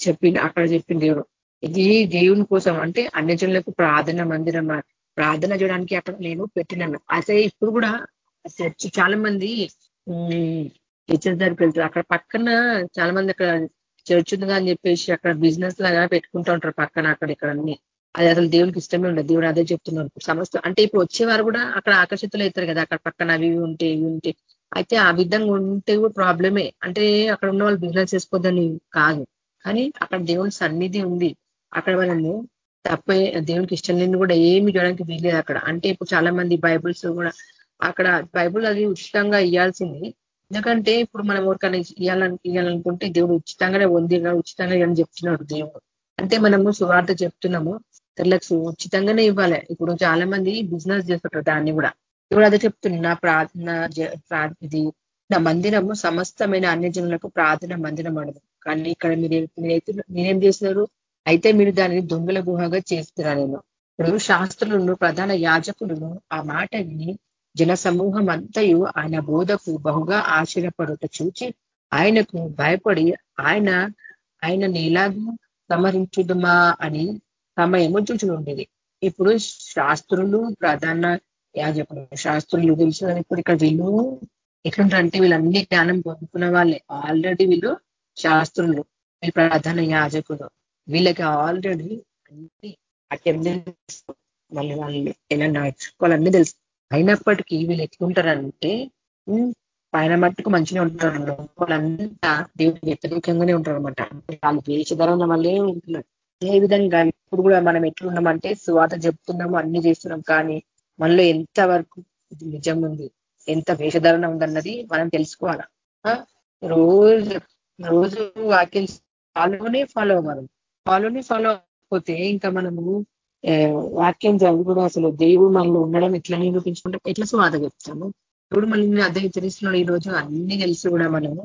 చెప్పింది అక్కడ చెప్పిన దేవుడు ఇది దేవుని కోసం అంటే అన్యజనులకు ప్రార్థన మందిరం ప్రార్థన చేయడానికి అక్కడ నేను పెట్టినాను. అయితే ఇప్పుడు కూడా చర్చ్ చాలా మంది హెచ్ఎస్ దగ్గరికి వెళ్తారు. అక్కడ పక్కన చాలా మంది అక్కడ చర్చ్ ఉందిగా అని చెప్పేసి అక్కడ బిజినెస్ లాగా పెట్టుకుంటూ ఉంటారు పక్కన అక్కడ ఇక్కడ అన్ని. అది అసలు దేవునికి ఇష్టమే ఉండదు. దేవుడు అదే చెప్తున్నారు సమస్త అంటే ఇప్పుడు వచ్చేవారు కూడా అక్కడ ఆకర్షితులు అవుతారు కదా. అక్కడ పక్కన అవి ఉంటే ఇవి ఉంటే. అయితే ఆ విధంగా ఉంటే కూడా ప్రాబ్లమే అంటే అక్కడ ఉన్న వాళ్ళు బిజినెస్ చేసుకోవద్దని కాదు. కానీ అక్కడ దేవుని సన్నిధి ఉంది. అక్కడ వాళ్ళని తప్పే దేవునికి ఇష్టం లేని కూడా ఏమి చేయడానికి వీలేదు అక్కడ. అంటే ఇప్పుడు చాలా మంది బైబుల్స్ కూడా అక్కడ బైబుల్ అది ఉచితంగా ఇవ్వాల్సింది ఎందుకంటే ఇప్పుడు మనం ఎవరికైనా ఇవ్వాలని ఇవ్వాలనుకుంటే దేవుడు ఉచితంగానే ఉంది ఉచితంగా అని చెప్తున్నాడు దేవుడు. అంటే మనము సువార్త చెప్తున్నాము తెల్లకి ఉచితంగానే ఇవ్వాలి. ఇప్పుడు చాలా మంది బిజినెస్ చేస్తుంటారు దాన్ని కూడా. ఇప్పుడు అదే చెప్తున్నా నా ప్రార్థన ఇది నా మందిరము సమస్తమైన అన్ని జనులకు ప్రార్థన మందిరం అడదు కానీ ఇక్కడ మీరు మీరైతే మీరేం చేసినారు అయితే మీరు దానిని దొంగల గుహగా చేస్తున్నారు నేను. ఇప్పుడు శాస్త్రులను ప్రధాన యాజకులను ఆ మాట విని జన సమూహం అంతయు ఆయన బోధకు బహుగా ఆశ్చర్యపడుట చూచి ఆయనకు భయపడి ఆయన ఆయన ఎలాగూ సమరించుదమా అని సమయము చూచుకుండేది ఉండేది ఇప్పుడు శాస్త్రులు ప్రధాన యాజకులు శాస్త్రులు తెలిసిన ఇప్పుడు ఇక్కడ వీళ్ళు ఎట్లుంటారంటే వీళ్ళన్ని జ్ఞానం పొందుకున్న వాళ్ళే. ఆల్రెడీ వీళ్ళు శాస్త్రులు ప్రధాన యాజకులు. వీళ్ళకి ఆల్రెడీ అన్ని అటెండెన్స్ మళ్ళీ వాళ్ళు ఎలా నడుచుకోవాలన్నీ తెలుసు. అయినప్పటికీ వీళ్ళు ఎట్లుంటారంటే పైన మట్టుకు మంచిగా ఉంటారు. లోపలంతా దేవుడికి వ్యతిరేకంగానే ఉంటారు అనమాట వాళ్ళు వేషధరం వల్లే ఉంటున్నారు. అదే విధంగా ఇప్పుడు కూడా మనం ఎట్లున్నామంటే స్వాత చెప్తున్నాము అన్ని చేస్తున్నాం. కానీ మనలో ఎంత వరకు నిజం ఉంది? ఎంత వేషధారణ ఉందన్నది మనం తెలుసుకోవాలా? రోజు రోజు వాక్యం ఫాలోనే ఫాలో అవ్వాలి. ఫాలోనే ఫాలో అయిపోతే ఇంకా మనము వాక్యం చదివి కూడా అసలు దేవుడు మనలో ఉండడం ఎట్లా నిరూపించుకుంటే ఎట్లా స్వాత చెప్తాము? ఇప్పుడు మళ్ళీ అదే హెచ్చరిస్తున్నాడు ఈ రోజు అన్ని తెలిసి కూడా మనము.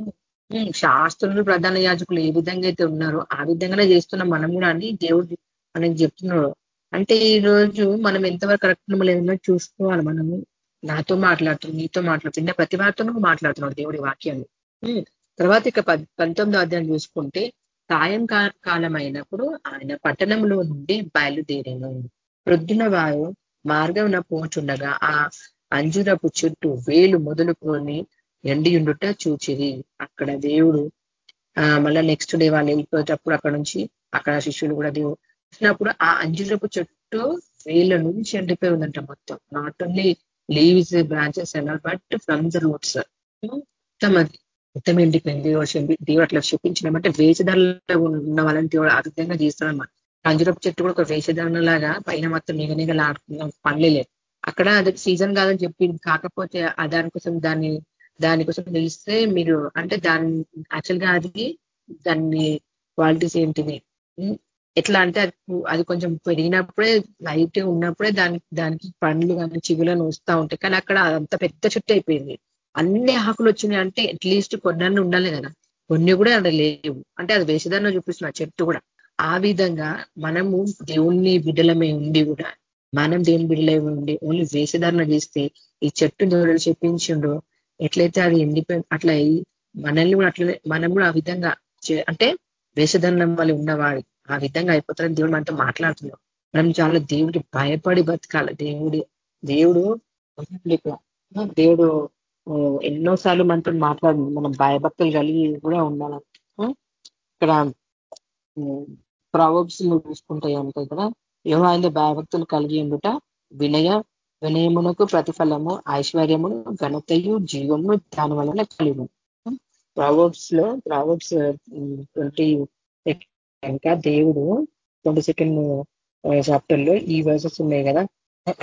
శాస్త్రులు ప్రధాన యాజకులు ఏ విధంగా అయితే ఉన్నారో ఆ విధంగానే చేస్తున్నాం మనం కూడా అని దేవుడు మనకి చెప్తున్నాడు. అంటే ఈ రోజు మనం ఎంతవరకు కరెక్ట్ లేదో చూసుకోవాలి మనము. నాతో మాట్లాడుతున్నాం నీతో మాట్లాడుతున్నా ప్రతి వారితో మాట్లాడుతున్నాడు దేవుడి వాక్యాన్ని. తర్వాత ఇక పంతొమ్మిదో అధ్యాయం చూసుకుంటే సాయం కాలమైనప్పుడు అయినప్పుడు ఆయన పట్టణంలో నుండి బయలుదేరాను. ప్రొద్దున వారు మార్గం పోచుండగా ఆ అంజురపు చుట్టూ వేలు మొదలుకొని ఎండియుండుట చూచిరి. అక్కడ దేవుడు మళ్ళా నెక్స్ట్ డే వాళ్ళు వెళ్ళిపోయేటప్పుడు అక్కడ నుంచి అక్కడ శిష్యులు కూడా దేవుడు చూసినప్పుడు ఆ అంజురపు చెట్టు వేల నుంచి ఎండిపోయి ఉందంట మొత్తం నాట్ ఓన్లీ లీవ్స్ బ్రాంచెస్ అన్నారు బట్ ఫ్రమ్ ద రూట్స్ మొత్తం అది. మొత్తం ఎండిపోయింది దేవుడు అట్లా చూపించినామంటే వేషధారలో ఉన్న వాళ్ళని దేవుడు ఆ విధంగా చేస్తాడన్నమాట అంజురపు చెట్టు కూడా ఒక వేషధారణ లాగా పైన మొత్తం నిగనిగలు ఆడుతున్నాం పనులే అక్కడ అది సీజన్ కాదని చెప్పింది కాకపోతే దానికోసం దాన్ని దానికోసం తెలిస్తే మీరు అంటే దాని యాక్చువల్గా అది దాన్ని క్వాలిటీస్ ఏంటిది ఎట్లా అంటే అది అది కొంచెం పెరిగినప్పుడే లైట్ ఉన్నప్పుడే దానికి దానికి పండ్లు కానీ చిగులను వస్తూ ఉంటాయి. కానీ అక్కడ అంత పెద్ద చుట్టూ అయిపోయింది. అన్ని ఆకులు వచ్చినాయి అంటే అట్లీస్ట్ కొన్ని ఉండాలి కదా. కొన్ని కూడా అక్కడ లేవు. అంటే అది వేసేదాన్ని చూపిస్తున్న చెట్టు కూడా. ఆ విధంగా మనము దేవుణ్ణి బిడ్డలమే ఉండి కూడా మనం దేవుని బిడ్డలమే ఉండి ఓన్లీ వేషధారణ చేస్తే ఈ చెట్టు దేవుడు చెప్పించిండో ఎట్లయితే అది ఎండిపోయి అట్లా మనల్ని కూడా అట్లనే మనం కూడా ఆ విధంగా అంటే వేషధనం వల్ల ఉన్నవాడు ఆ విధంగా అయిపోతారని దేవుడు మనతో మాట్లాడుతున్నాం మనం చాలా దేవుడికి భయపడి బతకాలి. దేవుడి దేవుడు దేవుడు ఎన్నోసార్లు మనతో మాట్లాడు మనం భయభక్తులు కలిగి కూడా ఉండాలి. ఇక్కడ ప్రావబ్స్ చూసుకుంటాయి అంటే ఇక్కడ ఏమో భయభక్తులు కలిగి ఉండుట వినయ వినయమునకు ప్రతిఫలము ఐశ్వర్యమును ఘనతయు జీవము దాని వలన కలిగి ప్రావబ్స్లో ప్రావబ్స్ ట్వంటీ ఇంకా దేవుడు ట్వంటీ సెకండ్ చాప్టర్లో ఈ వర్సెస్ ఉన్నాయి కదా.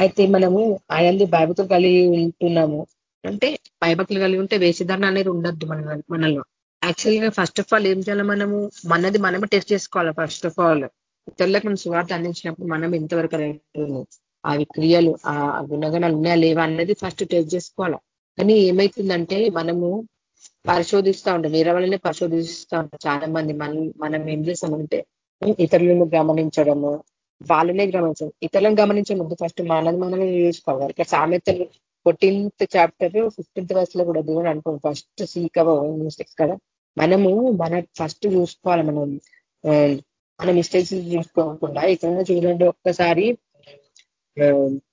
అయితే మనము ఆయనది భయభక్తులు కలిగి ఉంటున్నాము. అంటే భయభక్తులు కలిగి ఉంటే వేషధారణ అనేది ఉండద్దు మన మనలో. యాక్చువల్గా ఫస్ట్ ఆఫ్ ఆల్ ఏం చేయాలి మనము? మనది మనమే టెస్ట్ చేసుకోవాలి ఫస్ట్ ఆఫ్ ఆల్ ఇతరులకు మనం సువార్త అందించినప్పుడు మనం ఎంతవరకు అవి క్రియలు ఆ గుణగణాలు ఉన్నాయా లేవా అన్నది ఫస్ట్ టెస్ట్ చేసుకోవాలి. కానీ ఏమైతుందంటే మనము పరిశోధిస్తూ ఉంటాం. వేరే వాళ్ళనే పరిశోధిస్తూ ఉంటాం చాలా మంది మనం మనం ఏం చేస్తామంటే ఇతరులను గమనించడము వాళ్ళనే గమనించడం. ఇతరులను గమనించే ముందు ఫస్ట్ మనది మనమే చూసుకోవాలి. ఇక్కడ సామెతలు ఫోర్టీన్త్ చాప్టర్ ఫిఫ్టీన్త్ వర్స్లో కూడా దేవుడు అనుకోండి ఫస్ట్ సీకవ అవ మిస్టేక్స్ కదా. మనము మన ఫస్ట్ చూసుకోవాలి మనం మన మిస్టేక్స్ చూసుకోకుండా ఇక్కడ చూడండి ఒక్కసారి.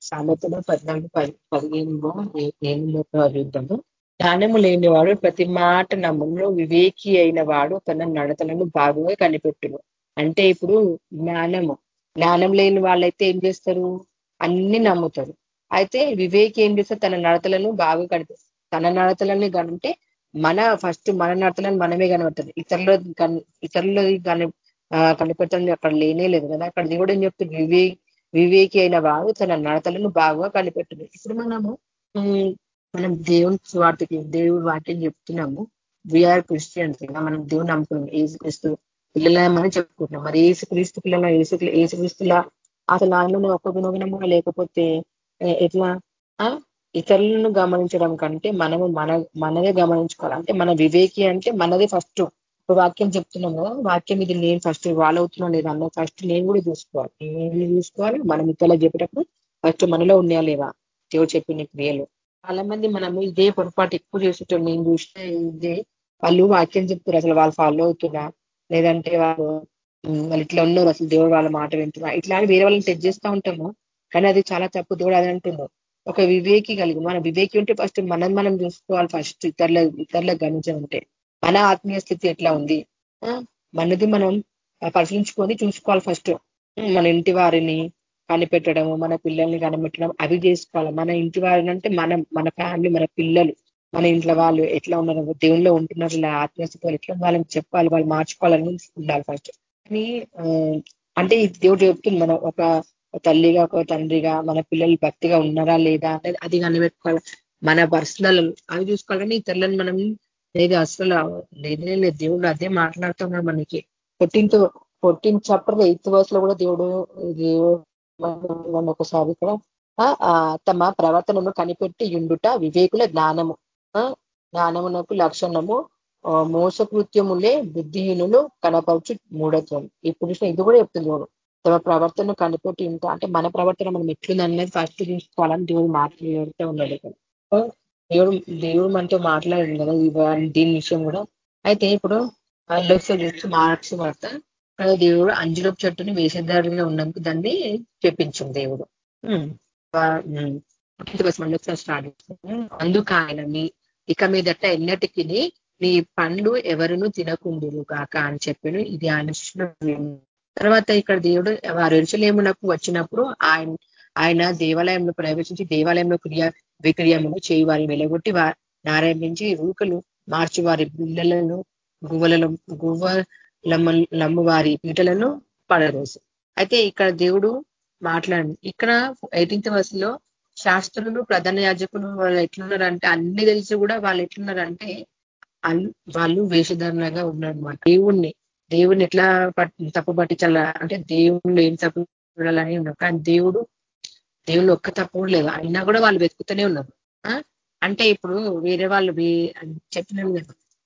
సామెతలో పద్నాలుగు పదిహేను ఏమి చూద్దాము. జ్ఞానము లేనివాడు ప్రతి మాట నమ్మంలో వివేకి అయిన వాడు తన నడతలను బాగుగా కనిపెట్టును. అంటే ఇప్పుడు జ్ఞానము. జ్ఞానం లేని వాళ్ళైతే ఏం చేస్తారు? అన్ని నమ్ముతారు. అయితే వివేక్ ఏం చేస్తే తన నడతలను బాగా కనిపి తన నడతలని కనుంటే మన ఫస్ట్ మన నడతలను మనమే కనబడుతుంది. ఇతరుల ఇతరుల కని కనిపెట్టడం అక్కడ లేనే లేదు కదా. అక్కడ దేవుడు ఏం చెప్తుంది వివేక్ వివేకి అయిన వారు తన నడతలను బాగా కనిపెట్టింది ఇప్పుడు మనము మనం దేవుని స్వార్థకి దేవుడు వాటిని చెప్తున్నాము. వీఆర్ క్రిస్టియన్స్ మనం దేవుని నమ్ముకున్నాం. ఏసు క్రీస్తు పిల్లలమని చెప్పుకుంటున్నాం. మరి ఏసు క్రీస్తు పిల్లల ఏసు ఏసు క్రీస్తుల అసలు ఆయనలో ఒక్క గుణగుణము లేకపోతే ఎట్లా? ఇతరులను గమనించడం కంటే మనము మన మనదే గమనించుకోవాలి. అంటే మన వివేకి అంటే మనదే ఫస్ట్ వాక్యం చెప్తున్నాము కదా వాక్యం ఇది నేను ఫస్ట్ వాళ్ళు అవుతున్నా లేదా అన్న ఫస్ట్ నేను కూడా చూసుకోవాలి. నేను చూసుకోవాలి? మనం ఇతరులకు చెప్పేటప్పుడు ఫస్ట్ మనలో ఉన్నాయా లేవా? దేవుడు చెప్పిన క్రియలు. చాలా మంది మనము ఇదే పొరపాటు ఎక్కువ చేసేటం నేను చూసిన ఇదే. వాళ్ళు వాక్యం చెప్తారు అసలు వాళ్ళు ఫాలో అవుతున్నా లేదంటే వాళ్ళు వాళ్ళు ఇట్లా ఉన్నారు అసలు దేవుడు వాళ్ళ మాట వింటున్నా. ఇట్లా వేరే వాళ్ళని టెచ్ చేస్తూ ఉంటాము. కానీ అది చాలా తప్పు దేవుడు అది ఒక వివేకి కలిగి మన వివేకి ఉంటే ఫస్ట్ మనం మనం చూసుకోవాలి ఫస్ట్ ఇతరుల ఇతరులకు గమనించమంటే మన ఆత్మీయ స్థితి ఎట్లా ఉంది? మనది మనం పరిశీలించుకొని చూసుకోవాలి ఫస్ట్ మన ఇంటి వారిని కనిపెట్టడము మన పిల్లల్ని కనిపెట్టడం అవి చేసుకోవాలి. మన ఇంటి వారిని అంటే మనం మన ఫ్యామిలీ మన పిల్లలు. మన ఇంట్లో వాళ్ళు ఎట్లా ఉన్నారు? దేవుల్లో ఉంటున్నారు ఆత్మీయస్థితి ఎట్లా వాళ్ళని చెప్పాలి వాళ్ళు మార్చుకోవాలని ఉండాలి ఫస్ట్ కానీ అంటే దేవుడు చెప్తుంది మనం ఒక తల్లిగా ఒక తండ్రిగా మన పిల్లలు భక్తిగా ఉన్నారా లేదా అనేది అది కనిపెట్టుకోవాలి. మన పర్సనల్ అవి చూసుకోవాలని ఇతరులను మనం లేదు అసలు లేదే లేదు. దేవుడు అదే మాట్లాడుతున్నాడు మనకి. ఫోర్టీన్త్ ఫోర్టీన్త్ చాప్టర్ ఎయిత్ వర్స్లో కూడా దేవుడు ఒకసారి ఇక్కడ తమ ప్రవర్తనను కనిపెట్టి ఉండుట వివేకుల జ్ఞానము. జ్ఞానమునకు లక్షణము మోసకృత్యములే బుద్ధిహీనులు కనపరచు మూఢత్వం. ఇప్పుడు ఇది కూడా చెప్తుంది దేవుడు. తమ ప్రవర్తన కనిపెట్టి ఉంటా. అంటే మన ప్రవర్తన మనం ఎట్లుందనేది ఫస్ట్ చూసుకోవాలని దేవుడు మాట్లాడుతూ ఉన్నాడు దేవుడు దేవుడు మనతో మాట్లాడాడు కదా దీని విషయం కూడా. అయితే ఇప్పుడు చూసి మార్క్స్ వార్త. దేవుడు అంజురపు చెట్టుని వేసేదారిలో ఉన్నందుకు దాన్ని చెప్పించింది దేవుడు. స్టార్ట్ అందుకు ఆయన మీ ఇక మీదట ఎన్నటికి నీ పండ్లు ఎవరును తినకుండురు కాక అని చెప్పాను ఇది ఆయన తర్వాత ఇక్కడ దేవుడు వారు ఎరుచలేమునకు వచ్చినప్పుడు ఆయన ఆయన దేవాలయంలో ప్రవేశించి దేవాలయంలో క్రియ విక్రియములు చేయి వారిని వెలగొట్టి నారాయణించి రూకలు మార్చి వారి బిల్లలను గువ్వలలో గువ్వ లమ్ము వారి పీటలను పడరోసు. అయితే ఇక్కడ దేవుడు మాట్లాడి ఇక్కడ ఎయిటీన్త్ వర్స్లో శాస్త్రులు ప్రధాన యాజకులు వాళ్ళు ఎట్లున్నారంటే అన్ని తెలిసి కూడా వాళ్ళు ఎట్లున్నారంటే వాళ్ళు వేషధారణగా ఉన్నారనమాట దేవుణ్ణి దేవుని ఎట్లా తప్పు పట్టించాల? అంటే దేవుళ్ళు ఏం తప్పు చూడాలని ఉన్నారు కానీ దేవుడు దేవుళ్ళు ఒక్క తప్పు లేదు అయినా కూడా వాళ్ళు వెతుకుతూనే ఉన్నారు. అంటే ఇప్పుడు వేరే వాళ్ళు చెప్పిన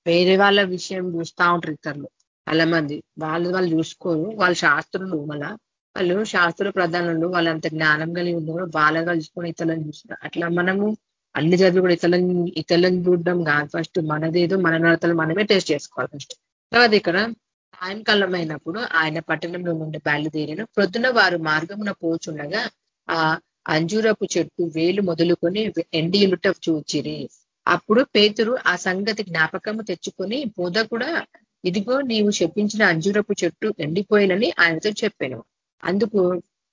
వేరే వాళ్ళ విషయం చూస్తూ ఉంటారు ఇతరులు. చాలా మంది వాళ్ళు వాళ్ళు చూసుకోరు. వాళ్ళు శాస్త్రులు మళ్ళా. వాళ్ళు శాస్త్ర ప్రధానులు. వాళ్ళంత జ్ఞానం కలిగి ఉన్నారు బాగా చూసుకొని ఇతరులను చూస్తున్నారు అట్లా మనము అన్ని చదువు కూడా ఇతరులను ఇతరులను చూడడం కాదు. ఫస్ట్ మనదేదో మన నడతలు మనమే టెస్ట్ చేసుకోవాలి ఫస్ట్. తర్వాత ఇక్కడ సాయంకాలం అయినప్పుడు ఆయన పట్టణంలో నుండి బయలుదేరిన ప్రొద్దున వారు మార్గమున పోచుండగా ఆ అంజూరపు చెట్టు వేలు మొదలుకొని ఎండియులుట చూచిరి. అప్పుడు పేతురు ఆ సంగతి జ్ఞాపకము తెచ్చుకొని బోధ కూడా ఇదిగో నీవు చెప్పించిన అంజూరపు చెట్టు ఎండిపోయినని ఆయనతో చెప్పాను. అందుకు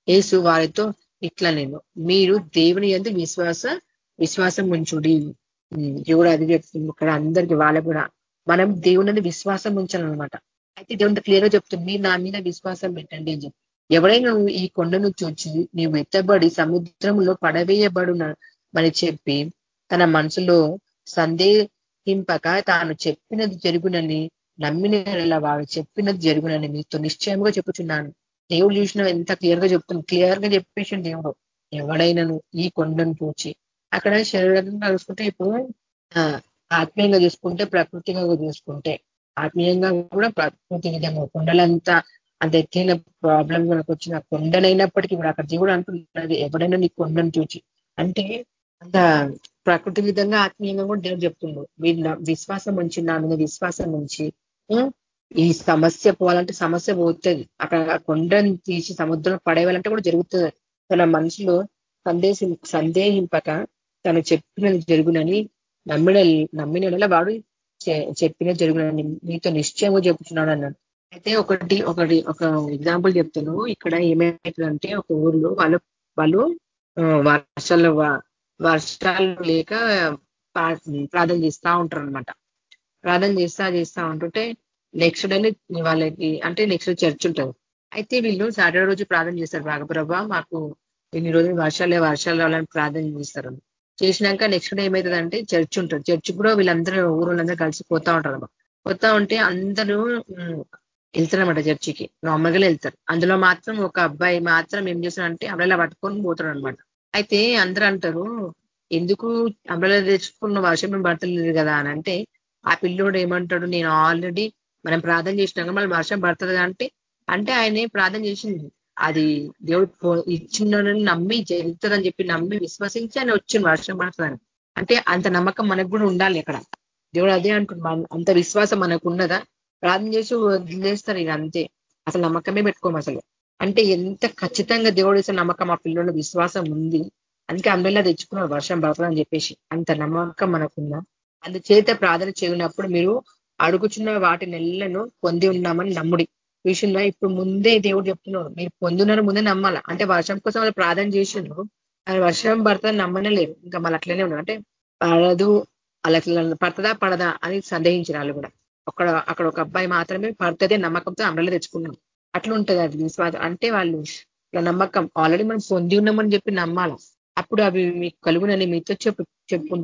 ఏసు వారితో ఇట్లా నేను మీరు దేవుని ఎందు విశ్వాస విశ్వాసం ఉంచుడి దేవుడు అది చెప్తుంది ఇక్కడ అందరికి వాళ్ళ కూడా. మనం దేవుని విశ్వాసం ఉంచాలన్నమాట అయితే దేవుడు క్లియర్గా చెప్తుంది మీరు నా మీద విశ్వాసం పెట్టండి అని చెప్పి. ఎవడైనా ఈ కొండను చూచి నీవు ఎత్తబడి సముద్రంలో పడవేయబడు అని చెప్పి తన మనసులో సందేహింపక తాను చెప్పినది జరుగునని నమ్మిన వాడు చెప్పినది జరుగునని మీతో నిశ్చయంగా చెప్పుచున్నాను. దేవుడు చూసిన ఎంత క్లియర్గా చెప్తుంది. క్లియర్గా చెప్పేసి దేవుడు. ఎవడైనాను ఈ కొండను చూచి అక్కడ శరీరంగా చూసుకుంటే ఇప్పుడు ఆత్మీయంగా చూసుకుంటే ప్రకృతిగా చూసుకుంటే ఆత్మీయంగా కూడా ప్రకృతి విధంగా కొండలంతా అంత ఎత్తైన ప్రాబ్లం మనకు వచ్చిన కొండనైనప్పటికీ కూడా అక్కడ దేవుడు అంటున్నది ఎవడైనా నీ కొండను చూచి. అంటే అంత ప్రకృతి విధంగా ఆత్మీయంగా కూడా దేవుడు చెప్తున్నాడు వీళ్ళ విశ్వాసం ఉంచి నా మీద విశ్వాసం ఉంచి ఈ సమస్య పోవాలంటే సమస్య పోతుంది. అక్కడ కొండను తీసి సముద్రం పడేయాలంటే కూడా జరుగుతుంది. తన మనసులో సందేశం సందేహింపక తను చెప్పినది జరుగునని నమ్మిన నమ్మిన వాడు చెప్పిన జరుగునని మీతో నిశ్చయంగా చెప్తున్నాడు అన్నాడు. అయితే ఒకటి ఒకటి ఒక ఎగ్జాంపుల్ చెప్తాను. ఇక్కడ ఏమైతుందంటే ఒక ఊర్లో వాళ్ళు వాళ్ళు వర్షాలు వర్షాలు లేక ప్రార్థన చేస్తూ ఉంటారు అనమాట ప్రార్థన చేస్తా చేస్తా ఉంటుంటే నెక్స్ట్ డే వాళ్ళకి అంటే నెక్స్ట్ చర్చ్ ఉంటుంది. అయితే వీళ్ళు సాటర్డే రోజు ప్రార్థన చేస్తారు. రాఘప్రభ మాకు ఇన్ని రోజులు వర్షాలే వర్షాలు రావాలని ప్రార్థన చేస్తారు. చేసినాక నెక్స్ట్ డే ఏమవుతుందంటే చర్చ్ ఉంటారు చర్చ్ కూడా వీళ్ళందరూ ఊరులందరూ కలిసి పోతా ఉంటారు పోతా ఉంటే అందరూ వెళ్తారనమాట చర్చికి నార్మల్గా వెళ్తారు. అందులో మాత్రం ఒక అబ్బాయి మాత్రం ఏం చేస్తాడంటే అబ్బాయిలా పట్టుకొని పోతాడు అనమాట అయితే అందరూ అంటారు ఎందుకు అంబ్రెలా తెచ్చుకున్న వర్షం పడతలేదు కదా? అని అంటే ఆ పిల్లోడు ఏమంటాడు? నేను ఆల్రెడీ మనం ప్రార్థన చేసినాక మళ్ళీ వర్షం పడుతుంది అంటే అంటే ఆయనే ప్రార్థన చేసింది అది దేవుడు ఇచ్చిందని నమ్మి జరుగుతుందని చెప్పి నమ్మి విశ్వసించి అని వచ్చింది వర్షం పడుతుందని అంటే అంత నమ్మకం మనకు కూడా ఉండాలి ఇక్కడ దేవుడు అదే అంటున్నాడు అంత విశ్వాసం మనకు ఉన్నదా? ప్రార్థన చేసి వదిలేస్తారు ఇక అంతే. అసలు నమ్మకమే పెట్టుకోము అసలు. అంటే ఎంత ఖచ్చితంగా దేవుడు ఇస్తే నమ్మకం ఆ పిల్లల విశ్వాసం ఉంది. అందుకే అందరిలా తెచ్చుకున్నారు వర్షం పడుతుందని చెప్పేసి. అంత నమ్మకం మనకుందా అందుచేత ప్రార్థన చేయనప్పుడు మీరు అడుగుచున్న వాటి నెలలను పొంది ఉన్నామని నమ్ముడి. విషయంలో ఇప్పుడు ముందే దేవుడు చెప్తున్నాడు. మీరు పొందున్నారు ముందే నమ్మాల? అంటే వర్షం కోసం వాళ్ళు ప్రార్థన చేసిండ్రు. అది వర్షం పడుతుందని నమ్మనలేరు ఇంకా మళ్ళీ అట్లనే ఉన్నారు. అంటే పడదు అలా పడతదా పడదా అని సందేహించిన వాళ్ళు కూడా. అక్కడ అక్కడ ఒక అబ్బాయి మాత్రమే పడుతుందే నమ్మకంతో అమలు తెచ్చుకున్నాం అట్లా ఉంటుంది అది విశ్వాసం అంటే వాళ్ళు నమ్మకం. ఆల్రెడీ మనం పొంది ఉన్నామని చెప్పి నమ్మాలి? అప్పుడు అవి మీకు కలుగునని మీతో చెప్పు చెప్పు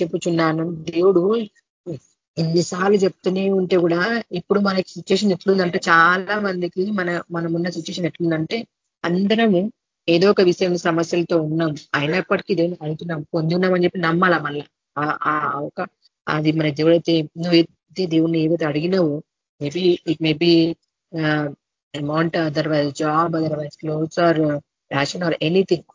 చెప్పుచున్నాను. దేవుడు ఎన్నిసార్లు చెప్తూనే ఉంటే కూడా ఇప్పుడు మనకి సిచ్యువేషన్ ఎట్లుందంటే చాలా మందికి మన మనం ఉన్న సిచ్యువేషన్ ఎట్లుందంటే అందరము ఏదో ఒక విషయం సమస్యలతో ఉన్నాం. అయినప్పటికీ దేవుని అడుగుతున్నాం పొంది ఉన్నామని చెప్పి నమ్మాలా మళ్ళా? ఒక అది మన దేవుడైతే నువ్వు అయితే దేవుణ్ణి ఏదైతే అడిగినావో maybe it maybe amount otherwise job otherwise clothes or fashion or anything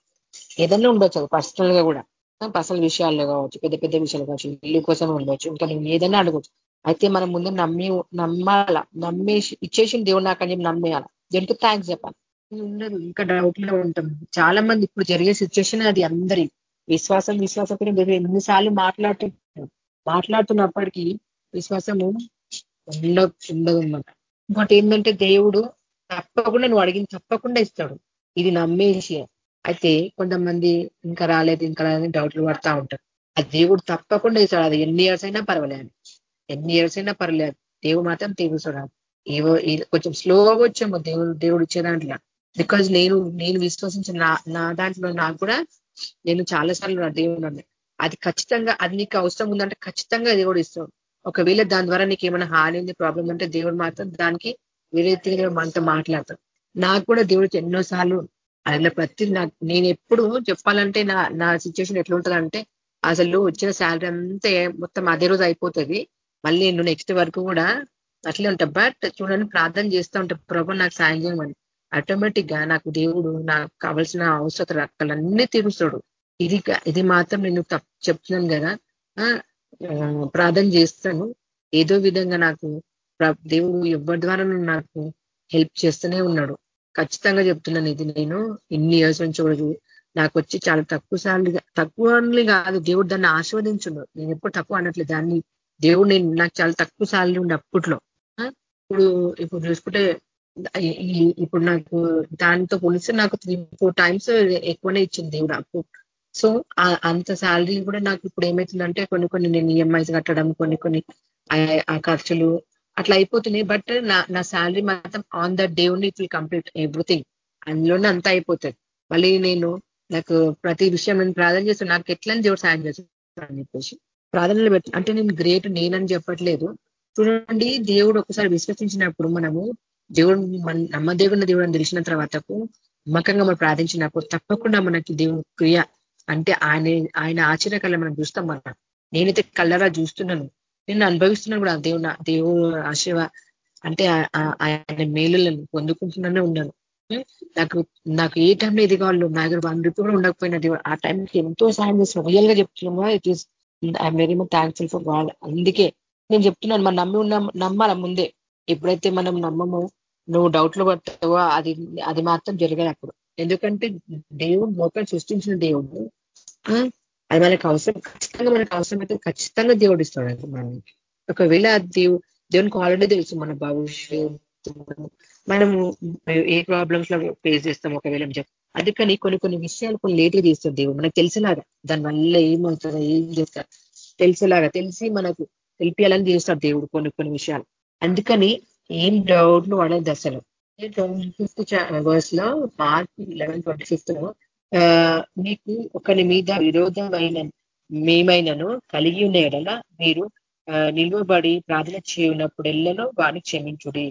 ఏదన్నా ఉండొచ్చు పర్సనల్గా కూడా. పర్సనల్ విషయాల్లో కావచ్చు పెద్ద పెద్ద విషయాలు కావచ్చు ఇల్లు కోసం ఉండవచ్చు ఇంకా నువ్వు ఏదైనా అడగవచ్చు. అయితే మనం ముందు నమ్మి నమ్మాల నమ్మేసి ఇచ్చేసి దేవుడు నాకు అని చెప్పి నమ్మేయాల? దేనికి థ్యాంక్స్ చెప్పాలి. ఉండదు ఇంకా డౌట్లో ఉంటాం. చాలా మంది ఇప్పుడు జరిగే సిచ్యువేషన్ అది అందరి విశ్వాసం విశ్వాసం కూడా ఎన్నిసార్లు మాట్లాడుతున్నారు మాట్లాడుతున్నప్పటికీ విశ్వాసము ఉండదు ఉండదు అనమాట ఇంకోటి ఏంటంటే దేవుడు తప్పకుండా నువ్వు అడిగింది తప్పకుండా ఇస్తాడు. ఇది నమ్మేసి అయితే కొంతమంది ఇంకా రాలేదు ఇంకా రాలేదు డౌట్లు పడతా ఉంటారు. ఆ దేవుడు తప్పకుండా ఇస్తాడు. అది ఎన్ని ఇయర్స్ అయినా పర్వాలేదు. ఎన్ని ఇయర్స్ అయినా పర్లేదు దేవుడు మాత్రం తీరుస్తాడు. ఏవో కొంచెం స్లోగా వచ్చాము. దేవుడు దేవుడు ఇచ్చే దాంట్లో. బికాజ్ నేను నేను విశ్వసించిన నా దాంట్లో నాకు కూడా నేను చాలాసార్లు దేవుడు అది ఖచ్చితంగా అది నీకు అవసరం ఉందంటే ఖచ్చితంగా దేవుడు ఇస్తాడు. ఒకవేళ దాని ద్వారా నీకు ఏమైనా హాని ఉంది ప్రాబ్లం ఉంటే దేవుడు మాత్రం దానికి వేరే తిరిగి మనతో మాట్లాడతాడు. నాకు కూడా దేవుడు ఎన్నోసార్లు అట్లా ప్రతి నేను ఎప్పుడు చెప్పాలంటే నా నా సిచ్యువేషన్ ఎట్లుంటుందంటే అసలు వచ్చిన శాలరీ అంతా మొత్తం అదే రోజు అయిపోతుంది. మళ్ళీ నేను నెక్స్ట్ వరకు కూడా అట్లే ఉంటా. బట్ చూడండి ప్రార్థన చేస్తూ ఉంటా ప్రభు నాకు సాయం చేయమని. ఆటోమేటిక్గా నాకు దేవుడు నాకు కావాల్సిన అవసరత రక్కలన్నీ తీరుస్తాడు. ఇది ఇది మాత్రం నేను చెప్తున్నాను కదా. ప్రార్థన చేస్తాను. ఏదో విధంగా నాకు దేవుడు ఎవరి ద్వారా నాకు హెల్ప్ చేస్తూనే ఉన్నాడు. ఖచ్చితంగా చెప్తున్నాను ఇది నేను. ఇన్ని ఇయర్స్ నుంచి కూడా నాకు వచ్చి చాలా తక్కువ సార్లు తక్కువ కాదు దేవుడు దాన్ని ఆస్వాదించుడు నేను ఎప్పుడు తక్కువ అనట్లేదు. దాన్ని దేవుడు నేను నాకు చాలా తక్కువ సార్లు ఉండే అప్పట్లో. ఇప్పుడు ఇప్పుడు చూసుకుంటే ఇప్పుడు నాకు దానితో పోలిస్తే నాకు త్రీ ఫోర్ టైమ్స్ ఎక్కువనే ఇచ్చింది దేవుడు అప్పు సో అంత శాలరీ కూడా నాకు ఇప్పుడు ఏమవుతుందంటే కొన్ని కొన్ని నేను ఈఎంఐస్ కట్టడం కొన్ని కొన్ని ఆ ఖర్చులు అట్లా అయిపోతున్నాయి. బట్ నా నా శాలరీ మాత్రం on the day it will complete everything అందులోనే అంతా అయిపోతుంది. మళ్ళీ నేను నాకు ప్రతి విషయం నేను ప్రార్థన చేస్తాను నాకు ఎట్లని దేవుడు సాయం చేస్తాను అని చెప్పేసి ప్రార్థనలు పెట్టి అంటే నేను గ్రేట్ నేనని చెప్పట్లేదు. చూడండి దేవుడు ఒకసారి విశ్వసించినప్పుడు మనము దేవుడు మన నమ్మ దేవుడిన దేవుడు అని తెలిసిన తర్వాతకు నమ్మకంగా మనం ప్రార్థించినప్పుడు తప్పకుండా మనకి దేవుడు క్రియ అంటే ఆయన ఆయన ఆశ్చర్యకళ మనం చూస్తాం మన నేనైతే కళ్ళరా చూస్తున్నాను. నేను అనుభవిస్తున్నాను కూడా దేవుడు దేవుడు ఆశీర్వ అంటే ఆయన మేలులను పొందుకుంటున్నానే ఉన్నాను. నాకు నాకు ఏ టైంలో ఇది కావాలి నా దగ్గర వన్ రూపీ కూడా ఉండకపోయినా దేవుడు ఆ టైంకి ఎంతో సహాయం చేస్తున్నాం రియల్గా చెప్తున్నామా? It is I'm very much thankful for God అందుకే నేను చెప్తున్నాను మనం నమ్మి ఉన్న నమ్మాల ముందే? ఎప్పుడైతే మనం నమ్మమో నువ్వు డౌట్లు పడతావో అది అది మాత్రం జరగదు అప్పుడు. ఎందుకంటే దేవుడు లోకాన్ని సృష్టించిన దేవుడు అది మనకు అవసరం ఖచ్చితంగా మనకు అవసరం అయితే ఖచ్చితంగా దేవుడు ఇస్తాడు మనకి ఒకవేళ దేవు దేవునికి ఆల్రెడీ తెలుసు మన భవిష్యత్తు మనము ఏ ప్రాబ్లమ్స్లో ఫేస్ చేస్తాం ఒకవేళ అందుకని కొన్ని కొన్ని విషయాలు కొన్ని లేట్గా చేస్తారు దేవుడు. మనకు తెలిసేలాగా దానివల్ల ఏమవుతుందో ఏం చేస్తారు తెలిసేలాగా తెలిసి మనకు తెలిపియాలని చేస్తాడు దేవుడు కొన్ని కొన్ని విషయాలు. అందుకని ఏం డౌట్లు పడదు అసలు. ఫిఫ్త్ వర్స్లో మార్క్ లెవెన్ ట్వంటీ ఫిఫ్త్లో మీకు ఒకరి మీద విరోధమైన మేమైనను కలిగి ఉన్న ఎడల మీరు నిలువబడి ప్రార్థన చేయనప్పుడెల్లలో వాడిని క్షమించుడి.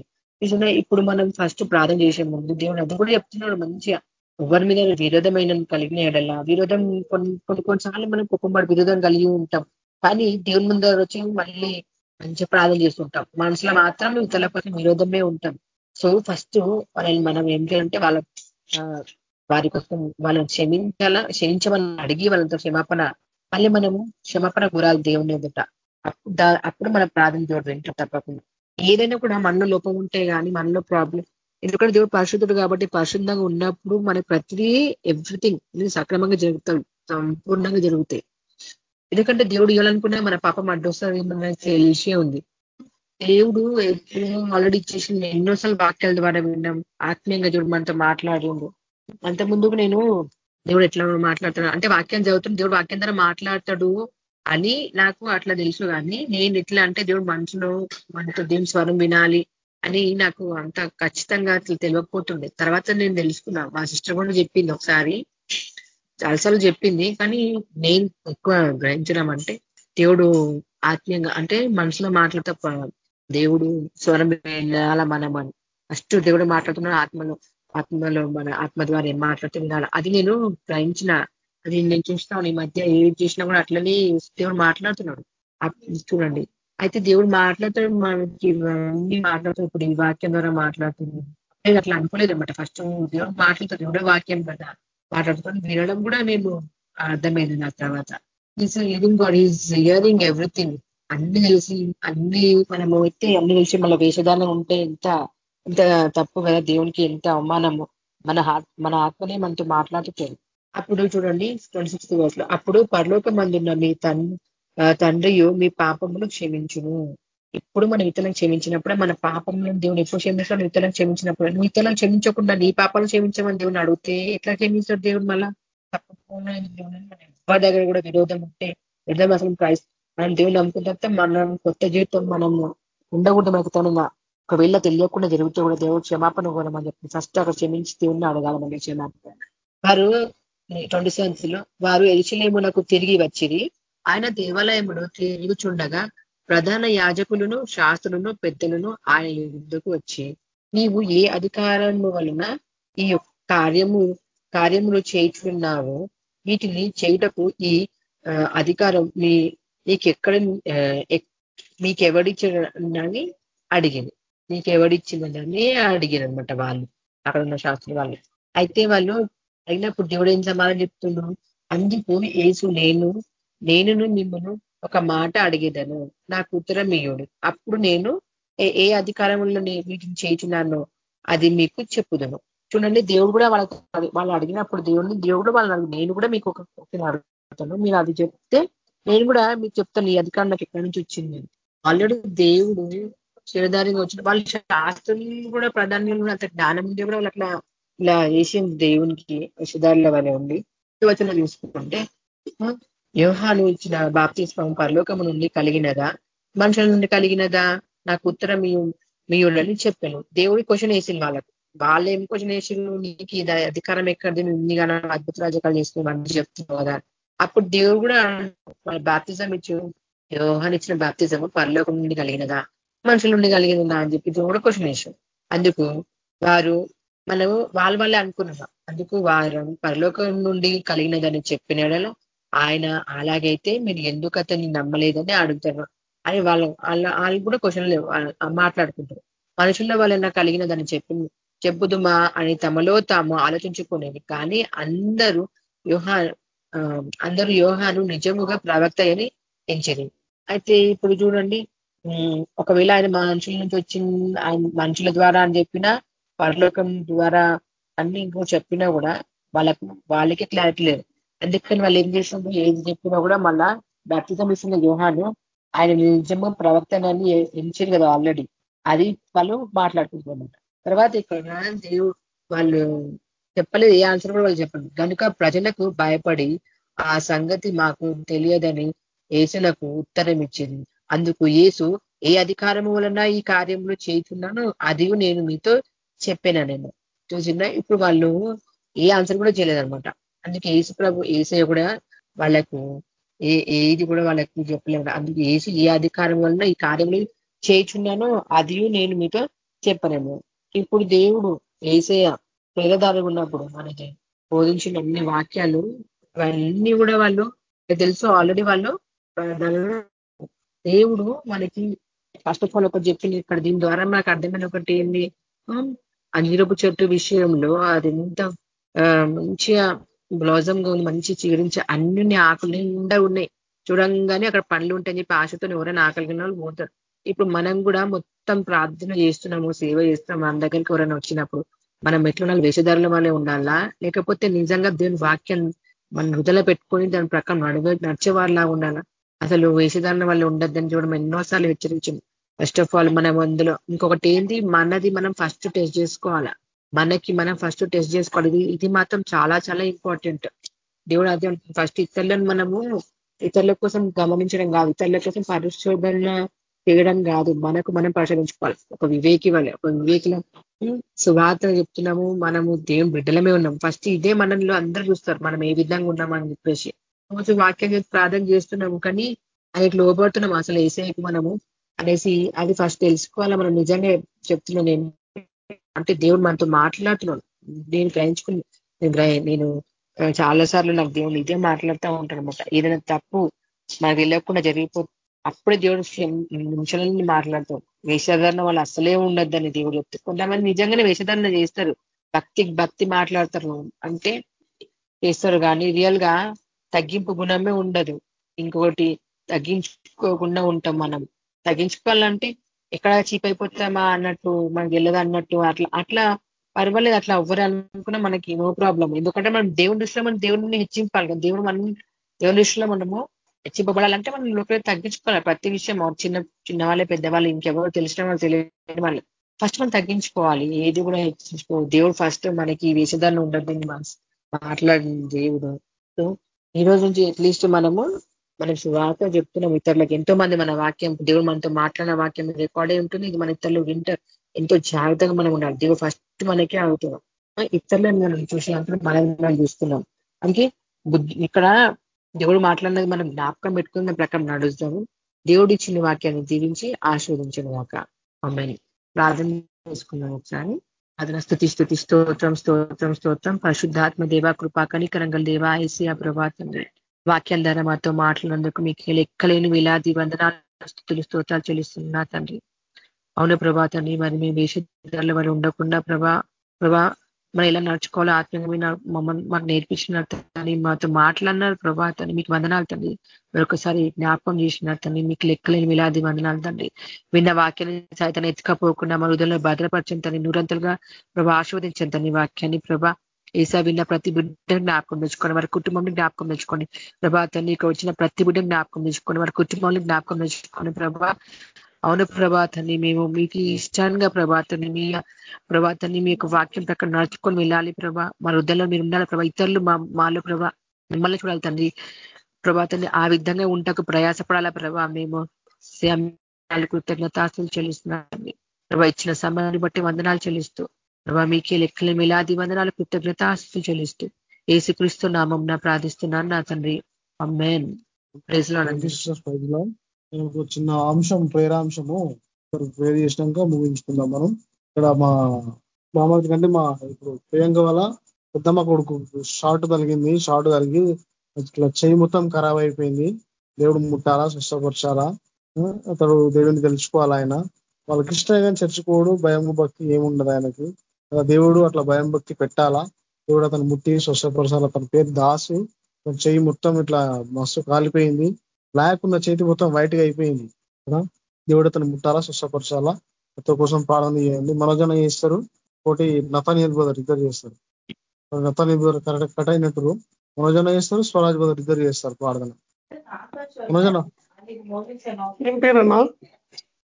ఇప్పుడు మనం ఫస్ట్ ప్రార్థన చేసే ముందు దేవుడు అది కూడా చెప్తున్నాడు మంచిగా. ఎవరి మీద విరోధమైన కలిగిన ఎడల విరోధం కొన్ని కొన్ని కొన్నిసార్లు మనం కుటుంబాడు విరోధం కలిగి ఉంటాం. కానీ దేవుని ముందర వచ్చి మళ్ళీ మంచి ప్రార్థన చేస్తుంటాం మనసులో మాత్రం ఇతరుల కోసం విరోధమే ఉంటాం. సో ఫస్ట్ వాళ్ళని మనం ఏం చేయాలంటే వాళ్ళ వారి కోసం వాళ్ళని క్షమించాల? క్షమించమని అడిగి వాళ్ళతో క్షమాపణ మళ్ళీ మనము క్షమాపణ గురాలు దేవుని ఎదుట. అప్పుడు మన ప్రార్థన చూడదు ఇంట్లో తప్పకుండా. ఏదైనా కూడా మనలో లోపం ఉంటే కానీ మనలో ప్రాబ్లం ఎందుకంటే దేవుడు పరిశుద్ధుడు కాబట్టి పరిశుద్ధంగా ఉన్నప్పుడు మనకి ప్రతిదీ ఎవ్రీథింగ్ సక్రమంగా జరుగుతాయి సంపూర్ణంగా జరుగుతాయి. ఎందుకంటే దేవుడు ఇవ్వాలనుకున్నా మన పాపం అడ్డొస్తుంది మనకి తెలిసే ఉంది. దేవుడు ఆల్రెడీ ఇచ్చేసి ఎన్నోసార్లు వాక్యాల ద్వారా విన్నాం. ఆత్మీయంగా చూడు మనతో మాట్లాడిండు. అంత ముందుకు నేను దేవుడు ఎట్లా మాట్లాడతాడు? అంటే వాక్యం చదువుతుంది దేవుడు వాక్యం ద్వారా మాట్లాడతాడు అని నాకు అట్లా తెలుసు కానీ నేను ఎట్లా అంటే దేవుడు మనసులో మనతో దేవుని స్వరం వినాలి అని నాకు అంత ఖచ్చితంగా అట్లా తెలియకపోతుండే. తర్వాత నేను తెలుసుకున్నా. మా సిస్టర్ కూడా చెప్పింది ఒకసారి. చాలాసార్లు చెప్పింది కానీ నేను ఎక్కువ గ్రహించడం అంటే దేవుడు ఆత్మీయంగా అంటే మనసులో మాట్లాడతా దేవుడు స్వరం వినాల మనం ఫస్ట్ దేవుడు మాట్లాడుతున్నాడు ఆత్మలో. ఆత్మలో మన ఆత్మ ద్వారా ఏం మాట్లాడుతూ వినాలి. అది నేను గ్రహించిన అది నేను చూస్తాను. ఈ మధ్య ఏది చేసినా కూడా అట్లనే దేవుడు మాట్లాడుతున్నాడు. చూడండి. అయితే దేవుడు మాట్లాడుతాడు మనకి ఇవన్నీ మాట్లాడుతాడు. ఇప్పుడు ఈ వాక్యం ద్వారా మాట్లాడుతుంది. నేను అట్లా అనుకోలేదు అనమాట ఫస్ట్ దేవుడు మాట్లాడుతాడు. దేవుడే వాక్యం కదా. మాట్లాడుతుంది వినడం కూడా నేను అర్థమైంది నా తర్వాత. Is living God is hearing everything అన్ని తెలిసి అన్ని మనము అయితే అన్ని తెలిసి మళ్ళీ వేషధానం ఉంటే ఎంత ఇంత తప్పు కదా దేవునికి ఎంత అవమానము. మన మన ఆత్మనే మనతో మాట్లాడుతుంది. అప్పుడు చూడండి ట్వంటీ సిక్స్త్ వర్స్లో అప్పుడు పరలోక మందున్న మీ తన్ తండ్రియు మీ పాపమును క్షమించును. ఇప్పుడు మనం ఇతరులకు క్షమించినప్పుడే మన పాపంలో దేవుని ఎప్పుడు క్షమించాడు ఇతరులకు క్షమించినప్పుడు. నువ్వు ఇతరులకు క్షమించకుండా నీ పాపాలు క్షమించమని దేవుని అడిగితే ఎట్లా క్షమించాడు దేవుడు మళ్ళా? తప్పకుండా ఎవరి దగ్గర కూడా విరోధం ఉంటే విరోధం అసలు క్రైస్ మనం దేవుని నమ్ముకుంటే మనం కొత్త జీవితం మనము ఉండకూడదు మనకు తనుగా ఒకవేళ తెలియకుండా జరుగుతూ కూడా దేవుడు క్షమాపణ కోరమని చెప్పి ఫస్ట్ అక్కడ క్షమించి దేవుడిని అడగాలమని క్షమాపణ. వారు ట్వంటీ సెవెంత్లో వారు ఎరిచిలేమునకు తిరిగి వచ్చిరి. ఆయన దేవాలయమును తిరుగుచుండగా ప్రధాన యాజకులను శాస్త్రులను పెద్దలను ఆయన యుద్ధకు వచ్చి నీవు ఏ అధికారము వలన ఈ కార్యము కార్యములు చేయుచున్నావో వీటిని చేయుటకు ఈ అధికారం మీ నీకెక్కడ ఎక్కడ అడిగింది. నీకు ఎవడిచ్చిందని అడిగారు అనమాట వాళ్ళు. అక్కడ ఉన్న శాస్త్రులు వాళ్ళు. అయితే వాళ్ళు అయినప్పుడు దేవుడు ఏం సమాధానం చెప్తున్నాడు అందుకు ఏసు నేను నేనును మిమ్మల్ని ఒక మాట అడిగేదను. నాకు ఉత్తరం ఇయ్యుడు. అప్పుడు నేను ఏ అధికారంలో వీటిని చేయించున్నానో అది మీకు చెప్పుదను. చూడండి దేవుడు కూడా వాళ్ళకి వాళ్ళు అడిగినప్పుడు దేవుడిని దేవుడు వాళ్ళని నేను కూడా మీకు ఒక అడుగుతాను. మీరు అది చెప్తే నేను కూడా మీకు చెప్తాను ఈ అధికారం నాకు ఎక్కడి నుంచి వచ్చింది ఆల్రెడీ దేవుడు చిరదారిగా వచ్చిన వాళ్ళు శాస్త్రం కూడా ప్రాధాన్యంగా అంత జ్ఞానం ఉండే కూడా వాళ్ళు అట్లా ఇలా ఏషియన్ దేవునికి విషదారుల వల్ల ఉంది. వచనం చూసుకుంటే వ్యూహాలు ఇచ్చిన బాప్తిస్వం పరలోకము నుండి కలిగినదా? మనుషుల నుండి కలిగినదా? నాకు ఉత్తరం మీయుడని చెప్పాను. దేవుడి క్వశ్చన్ వేసింది వాళ్ళకు. వాళ్ళు ఏం క్వశ్చన్ వేసిండు నీకు ఇది అధికారం ఎక్కడిది నువ్వు కానీ అద్భుత రాజకాలు చేసుకున్నావు చెప్తున్నావు కదా. అప్పుడు దేవుడు కూడా మన బాప్తిజం ఇచ్చు వ్యూహాన్ని ఇచ్చిన బాప్తిజము పరలోకం నుండి కలిగినదా? మనుషులు నుండి కలిగినదా అని చెప్పి కూడా క్వశ్చన్ వేసాం అందుకు వారు మనము వాళ్ళ వాళ్ళే అనుకున్నాం. అందుకు వారు పరలోకం నుండి కలిగినదని చెప్పిన ఆయన అలాగైతే మీరు ఎందుకు అతన్ని నమ్మలేదని అడుగుతారు అని వాళ్ళు వాళ్ళ వాళ్ళు కూడా క్వశ్చన్లు మాట్లాడుకుంటారు. మనుషుల్లో వాళ్ళన్నా కలిగినదని చెప్పి చెప్పుదుమా అని తమలో తాము ఆలోచించుకునేది. కానీ అందరూ వ్యూహా అందరూ యోహాను నిజముగా ప్రవక్త అని ఎంచరి. అయితే ఇప్పుడు చూడండి ఒకవేళ ఆయన మనుషుల నుంచి వచ్చిన ఆయన మనుషుల ద్వారా అని చెప్పినా పరలోకం ద్వారా అన్ని ఇంకో చెప్పినా కూడా వాళ్ళకు వాళ్ళకి క్లారిటీ లేదు. అందుకని వాళ్ళు ఏం చేసినప్పుడు ఏది చెప్పినా కూడా మళ్ళా బ్యాప్తిజం ఇస్తున్న వ్యూహాను ఆయన నిజంగా ప్రవర్తనని ఎంచారు కదా ఆల్రెడీ అది వాళ్ళు మాట్లాడుకుంటున్నారు తర్వాత ఇక్కడ దేవుడు వాళ్ళు చెప్పలేదు ఏ ఆన్సర్ కూడా వాళ్ళు చెప్పండి కనుక ప్రజలకు భయపడి ఆ సంగతి మాకు తెలియదని ఏసులకు ఉత్తరం ఇచ్చింది. అందుకు ఏసు ఏ అధికారము వలన ఈ కార్యములు చేస్తున్నానో అది నేను మీతో చెప్పాను నేను. చూసిందా ఇప్పుడు వాళ్ళు ఏ ఆన్సర్ కూడా చేయలేదనమాట అందుకే ఏసు ప్రభు ఏసే కూడా వాళ్ళకు ఏ ఏది కూడా వాళ్ళకు చెప్పలేదు అందుకే ఏసు ఏ అధికారం వలన ఈ కార్యములు చేయుచున్నానో అది నేను మీతో చెప్పలేము ఇప్పుడు దేవుడు ఏసయ పేదదారు ఉన్నప్పుడు మనకి బోధించిన అన్ని వాక్యాలు అవన్నీ కూడా వాళ్ళు తెలుసు? ఆల్రెడీ వాళ్ళు దేవుడు మనకి ఫస్ట్ ఆఫ్ ఆల్ ఒక చెప్పింది ఇక్కడ దీని ద్వారా నాకు అర్థమైన ఒకటి ఏంది? అంజీరపు చెట్టు విషయంలో అది ఎంత మంచిగా బ్లౌజంగా ఉంది మంచి చీరించి అన్ని ఆకులు నిండా ఉన్నాయి. చూడంగానే అక్కడ పండ్లు ఉంటాయని చెప్పి ఆశతో ఎవరైనా ఆకలిగిన వాళ్ళు పోతారు. ఇప్పుడు మనం కూడా మొత్తం ప్రార్థన చేస్తున్నాము సేవ చేస్తున్నాము మన దగ్గరికి ఎవరైనా వచ్చినప్పుడు మనం ఎట్లున్నాళ్ళు వేషధారుల వల్లే ఉండాలా? లేకపోతే నిజంగా దేవుని వాక్యం మన హృదయలో పెట్టుకొని దాని ప్రకారం నడువ నడిచేవారిలా ఉండాలా? అసలు వేషధారణ వల్ల ఉండద్దని చూడడం ఎన్నోసార్లు హెచ్చరించింది ఫస్ట్ ఆఫ్ ఆల్ మనం అందులో ఇంకొకటి ఏంటి మనది మనం ఫస్ట్ టెస్ట్ చేసుకోవాలా? మనకి మనం ఫస్ట్ టెస్ట్ చేసుకోవాలి. ఇది మాత్రం చాలా చాలా ఇంపార్టెంట్ దేవుడు అదే ఫస్ట్ ఇతరులను మనము ఇతరుల కోసం గమనించడం కాదు. ఇతరుల కోసం పరిశోధన చేయడం కాదు. మనకు మనం పరిశోధించుకోవాలి. ఒక వివేకి వల్ల ఒక వివేకిల సువార్త చెప్తున్నాము. మనము దేవుని బిడ్డలమే ఉన్నాం ఫస్ట్ ఇదే మనలో అందరూ చూస్తారు. మనం ఏ విధంగా ఉన్నామని చెప్పేసి. రోజు వాక్యం ప్రార్థన చేస్తున్నాము. కానీ ఆయనకు లోబడుతున్నాం అసలు ఏసేపు మనము అనేసి అది ఫస్ట్ తెలుసుకోవాలా? మనం నిజంగా చెప్తున్నా నేను. అంటే దేవుడు మనతో మాట్లాడుతున్నాడు. నేను గ్రహించుకుని నేను చాలా సార్లు నాకు దేవుడు ఇదే మాట్లాడుతూ ఉంటాను అనమాట ఏదైనా తప్పు నాకు తెలియకుండా జరిగిపో అప్పుడే దేవుడు నిమిషాలని మాట్లాడతాం వేషధారణ వాళ్ళు అసలే ఉండొద్దని దేవుడు చెప్తారు కొంతమంది నిజంగానే వేషధారణ చేస్తారు. భక్తి భక్తి మాట్లాడతారు. అంటే చేస్తారు కానీ రియల్గా తగ్గింపు గుణమే ఉండదు. ఇంకొకటి తగ్గించుకోకుండా ఉంటాం మనం. తగ్గించుకోవాలంటే ఎక్కడ చీప్ అయిపోతామా అన్నట్టు మనకి వెళ్ళదు అన్నట్టు అట్లా అట్లా పర్వాలేదు అట్లా ఎవ్వరు అనుకున్నా మనకి నో ప్రాబ్లం ఎందుకంటే మనం దేవుని దృష్టిలో మనం దేవుడిని హెచ్చింపాలి కదా. దేవుడు మనం దేవుని దృష్టిలో మనము హెచ్చింపబడాలంటే మనం లోపల తగ్గించుకోవాలి. ప్రతి విషయం చిన్న చిన్న వాళ్ళే పెద్దవాళ్ళు ఇంకెవరో తెలిసిన వాళ్ళు తెలియని వాళ్ళు. ఫస్ట్ మనం తగ్గించుకోవాలి. ఏది కూడా హెచ్చించుకో దేవుడు ఫస్ట్ మనకి వేసేదాన్ని ఉండదు మాట్లాడింది దేవుడు. సో ఈ రోజు నుంచి అట్లీస్ట్ మనము మనం శువార్త చెప్తున్నాం ఇతరులకు. ఎంతో మంది మన వాక్యం దేవుడు మనతో మాట్లాడిన వాక్యం రికార్డే ఉంటుంది. ఇది మన ఇతరులు వింటారు. ఎంతో జాగ్రత్తగా మనం ఉండాలి. దేవుడు ఫస్ట్ మనకే అవుతున్నాం ఇతరులను మనం చూసినప్పుడు మనం చూస్తున్నాం. అందుకే ఇక్కడ దేవుడు మాట్లాడినది మనం జ్ఞాపకం పెట్టుకున్న ప్రకారం నడుస్తాము. దేవుడు ఇచ్చిన వాక్యాన్ని దీవించి ఆశీర్వదించిన వాక అమ్మాయిని ప్రార్థన చేసుకున్నాం ఒకసారి. అదన స్థుతి స్థుతి స్తోత్రం స్తోత్రం స్తోత్రం. పరిశుద్ధాత్మ దేవ కృపా కనికరంగల దేవ ఐసీఆ ప్రభాతం వాక్యాల ద్వారా మాతో మాట్లాడినందుకు మీకు లెక్కలేని విలాది వందనాలు స్థుతులు స్తోత్రాలు చెల్లిస్తున్నా తండ్రి. అవును ప్రభా తండ్రి మరి మేము వేషధారుల వారు ఉండకుండా ప్రభా ప్రభా మనం ఎలా నడుచుకోవాలో ఆత్మీయమైన మమ్మల్ని మాకు నేర్పించినట్టు మాతో మాట్లాడినారు ప్రభా తండ్రి మీకు వందనాలు తండ్రి మరొకసారి జ్ఞాపకం చేసిన మీకు లెక్కలేని విలాది వందనాలు తండ్రి విన్న వాక్యాన్ని సైతం ఎత్తుకపోకుండా మన హృదయంలో భద్రపరచండి తండ్రి నూరంతలుగా ప్రభా ఆశీర్వదించండి వాక్యాన్ని ప్రభా. ఏసా విన్న ప్రతి బిడ్డ జ్ఞాపకం తెచ్చుకోండి వారి కుటుంబంని జ్ఞాపకం తెచ్చుకోండి ప్రభా తండ్రి ఇక్కడ వచ్చిన ప్రతి బిడ్డను జ్ఞాపకం తెచ్చుకోండి వారి కుటుంబంలో జ్ఞాపకం తెచ్చుకోండి ప్రభా. అవును ప్రభాతని మేము మీకు ఇష్టాన్గా ప్రభాతని మీ ప్రభాతని మీ యొక్క వాక్యం ప్రకారం నడుచుకొని వెళ్ళాలి ప్రభా. మా వృద్ధంలో మీరు ఉండాలి ప్రభా. ఇతరులు మా మాలో ప్రభా మిమ్మల్ని చూడాలి తండ్రి ప్రభాతని ఆ విధంగా ఉంటకు ప్రయాసపడాలా ప్రభా. మేము కృతజ్ఞతాస్తులు చెల్లిస్తున్నాండి ప్రభా ఇచ్చిన సమయాన్ని బట్టి వందనాలు చెల్లిస్తూ ప్రభా మీకే లెక్కలు మిలాది వందనాలు కృతజ్ఞతాస్తులు చెల్లిస్తూ ఏసుక్రీస్తు నామం ప్రార్థిస్తున్నాను నా తండ్రి. అమ్మేన్ ప్రైజ్ లో ఒక చిన్న అంశం ప్రేరాంశము ప్రేర్ చేసినాక ముగించుకుందాం మనం. ఇక్కడ మా మామూలు కంటే మా ఇప్పుడు ప్రియాంక వల్ల పెద్దమ్మ కొడుకు షార్ట్ కలిగింది షార్ట్ కలిగి ఇట్లా చెయ్యి మొత్తం ఖరాబ్ అయిపోయింది. దేవుడు ముట్టాలా స్వస్థపరచాలా? అతడు దేవుడిని తెలుసుకోవాలి ఆయన? వాళ్ళకి ఇష్టం కానీ చర్చుకోడు భయం భక్తి ఏముండదు ఆయనకి. దేవుడు అట్లా భయం భక్తి పెట్టాలా? దేవుడు అతను ముట్టి స్వస్థపరచాలా? అతని పేరు దాసు. చెయ్యి మొత్తం ఇట్లా మస్తు కాలిపోయింది. బ్లాక్ ఉన్న చేతి మొత్తం వైట్గా అయిపోయింది. కదా? దేవుడు అతను ముట్టాలా స్వస్థపరచాలా? అతని కోసం ప్రార్థన చేయండి. మనోజన చేస్తారు. ఒకటి నతానియల్ బ్రదర్ ఇద్దరు చేస్తారు. నతానియల్ బ్రదర్ కరెక్ట్ కట్ అయినట్టు. మనోజన చేస్తారు స్వరాజ్ బ్రదర్ ఇద్దరు చేస్తారు ప్రార్థన. మనోజన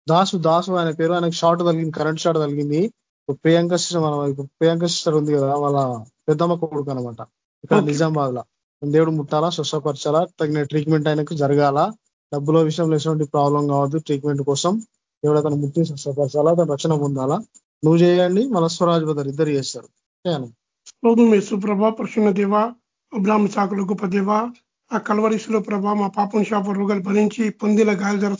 దాసు దాసు ఆయన పేరు. ఆయనకు షార్ట్ తగిలింది కరెంట్ షార్ట్ తగిలింది. ప్రియాంక సిస్టర్ మన ప్రియాంక సిస్టర్ ఉంది కదా వాళ్ళ పెద్దమ్మ కొడుకు అనమాట ఇక్కడ నిజామాబాద్లో దేవుడు ముట్టాలా స్వస్థపరచాలా తగిన ట్రీట్మెంట్ ఆయనకు జరగాల డబ్బుల విషయంలో ఎటువంటి ప్రాబ్లం కావద్దు ట్రీట్మెంట్ కోసం దేవుడు అతను ముట్టి స్వస్థపరచాలా అతను రక్షణ పొందాలా. నువ్వు చేయండి మళ్ళా స్వరాజ్ బదర్ ఇద్దరు చేస్తారు. సుప్రభ ప్రసన్న దేవ అబ్రాహ్మ సాకుల గొప్ప దేవ ఆ కలవరిసులో ప్రభా మా పాపం శాప రోగాలు భరించి పొందిల గాలి ధర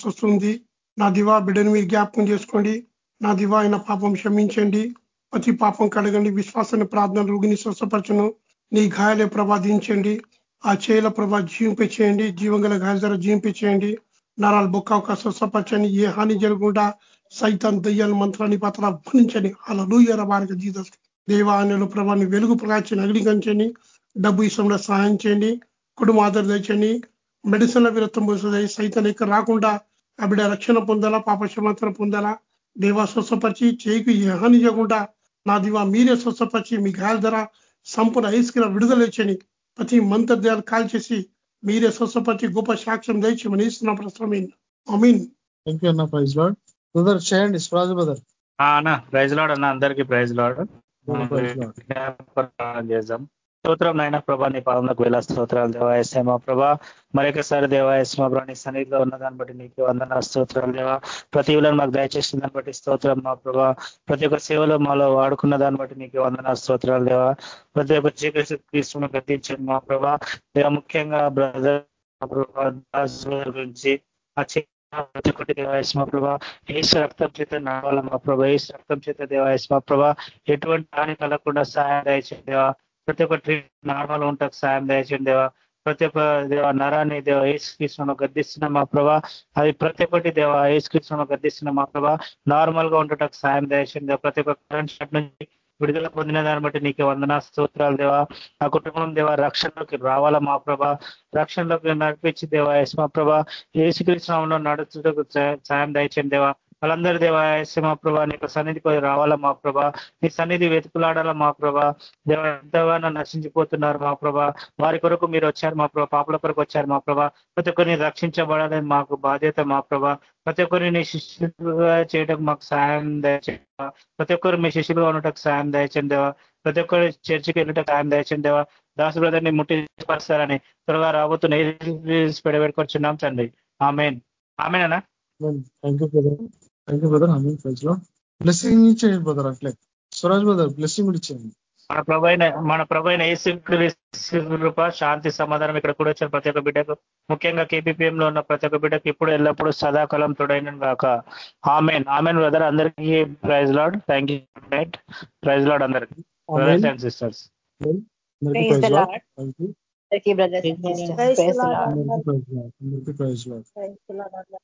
నా దివా బిడ్డను మీరు జ్ఞాపకం చేసుకోండి. నా దివా ఆయన పాపం క్షమించండి. ప్రతి పాపం కడగండి. విశ్వాసాన్ని ప్రార్థన రోగిని స్వస్థపరచను. నీ గాయాలే ప్రభాదించండి ఆ చేల ప్రభా జీవింపచేయండి. జీవంగల గాయాల ధర జీవింపచేయండి. నరాలు బొక్క ఒక స్వస్థపరచండి ఏ హాని జరగకుండా సైతాన్ దయ్యాల మంత్రాన్ని పత్ర భరించండి అలా లూయర వారికి జీతస్ దేవాలయంలో ప్రభాని వెలుగు ప్రకాశం అగ్నికరించండి డబ్బు ఇష్టంలో సహాయం చేయండి. కుటుంబ ఆధార తెచ్చండి మెడిసిన్ల విరత్వం పోతుంది సైతం ఇక్కడ రాకుండా ఆ బిడ్డ రక్షణ పొందాలా? పాప పొందాలా? దేవా స్వస్థపరిచి చేయికి హాని చేయకుండా నా దివా మీరే స్వస్థపరిచి మీ గాయాల ధర సంపూర్ణ ఐస్కిర విడుదల ఇచ్చని ప్రతి మంత్రదేయాలు కాల్ చేసి మీరే స్వస్థపరిచి గొప్ప సాక్ష్యం దయచేమని ఇస్తున్న ప్రశ్నమీన్ అమీన్ థ్యాంక్ యూ అన్న ప్రైజ్ లాడ్ బ్రదర్ చేయండి స్వరాజ్ బ్రదర్ అన్న ప్రైజ్ లాడ్ అన్న అందరికీ ప్రైజ్ లాడ్ చేద్దాం. స్తోత్రం నాయన ప్రభా నీ పాదంలోకి వేళ స్తోత్రాలు దేవాయస్మ ప్రభా. మరొకసారి దేవాయస్మ ప్రభా నీ సన్నిధిలో ఉన్న దాన్ని బట్టి నీకు వందన స్తోత్రాలు దేవా. ప్రతి మాకు దయచేసిన దాన్ని బట్టి స్తోత్రం మా ప్రభా. ప్రతి ఒక్క సేవలో మాలో వాడుకున్న దాన్ని బట్టి నీకు వందన స్తోత్రాలు దేవా. ప్రతి ఒక్క చీకటి తీసుకుని గతించండి మా ప్రభా. దేవ ముఖ్యంగా బ్రదర్ గురించి ఆ ప్రతి ఒక్కటి దేవాయస్మ ప్రభా. ఏసు రక్తం చేత నడవాల మా ప్రభా ఏసు రక్తం చేత దేవాయస్మ ప్రభా. ఎటువంటి హాని కలగకుండా సహాయం దయచేదేవా ప్రతి ఒక్క ట్రీట్ నార్మల్ ఉంటాకు సాయం దయచేయండి దేవా. ప్రతి ఒక్క దేవ నరాన్ని దేవ ఏసుకృష్ణను గద్దిస్తున్న మా ప్రభా. అది ప్రతి ఒక్కటి దేవ ఏసుకృష్ణను గద్దిస్తున్న మా ప్రభా. నార్మల్గా ఉండటకు సాయం దయచేయండి దేవ. ప్రతి ఒక్క కరెంట్ షాట్ నుంచి విడుదల పొందిన దాన్ని బట్టి నీకు వందన స్తోత్రాలు దేవా. ఆ కుటుంబం దేవా రక్షణలోకి రావాలా మా ప్రభా. రక్షణలోకి నడిపించి దేవా యశ్మా ప్రభా. ఏసుకృష్ణంలో నడుచుటకు సాయం దయచండి దేవా. వాళ్ళందరి దేవాయస్య మా ప్రభా నీకు సన్నిధికి రావాలా మా ప్రభా? నీ సన్నిధి వెతుకులాడాలా మా ప్రభా? దేవ ఎంతగానో నశించిపోతున్నారు మా ప్రభా? వారి కొరకు మీరు వచ్చారు మా ప్రభా పాపల కొరకు వచ్చారు మా ప్రభా. ప్రతి ఒక్కరిని రక్షించబడాలని మాకు బాధ్యత మా ప్రభా. ప్రతి ఒక్కరిని శిష్యులుగా చేయడం మాకు సాయం దయచేయ ప్రతి ఒక్కరు మీ శిష్యులుగా ఉండటం సాయం దయచండి దేవా. ప్రతి ఒక్కరు చర్చికి వెళ్ళటం సాయం దయచండి దేవా. దాసు బ్రదర్ని ముట్టిపరుస్తారని త్వరగా రాబోతున్న పెడబెట్టుకొచ్చున్నాం తండ్రి. Amen. ఆమెనా. Thank you thank you brother amen ప్రైజ్లో బ్లెస్సింగ్ ఇచ్చేయండి బ్రదర్ అట్లే. స్వరాజ్ బ్రదర్ బ్లెస్సింగ్ కూడా ఇచ్చేయండి. మన ప్రభైన మన ప్రభైన రూప శాంతి సమాధానం ఇక్కడ కూడా వచ్చిన ప్రతి ఒక్క బిడ్డకు ముఖ్యంగా కేపీపీఎం లో ఉన్న ప్రతి ఒక్క బిడ్డకు ఇప్పుడు ఎల్లప్పుడూ సదాకాలం తోడైన కాక ఆమెన్ ఆమెన్ బ్రదర్ అందరికీ praise lord thank you praise lord అందరికి. Sisters praise lord. అందరికీ praise lord. Praise the Lord.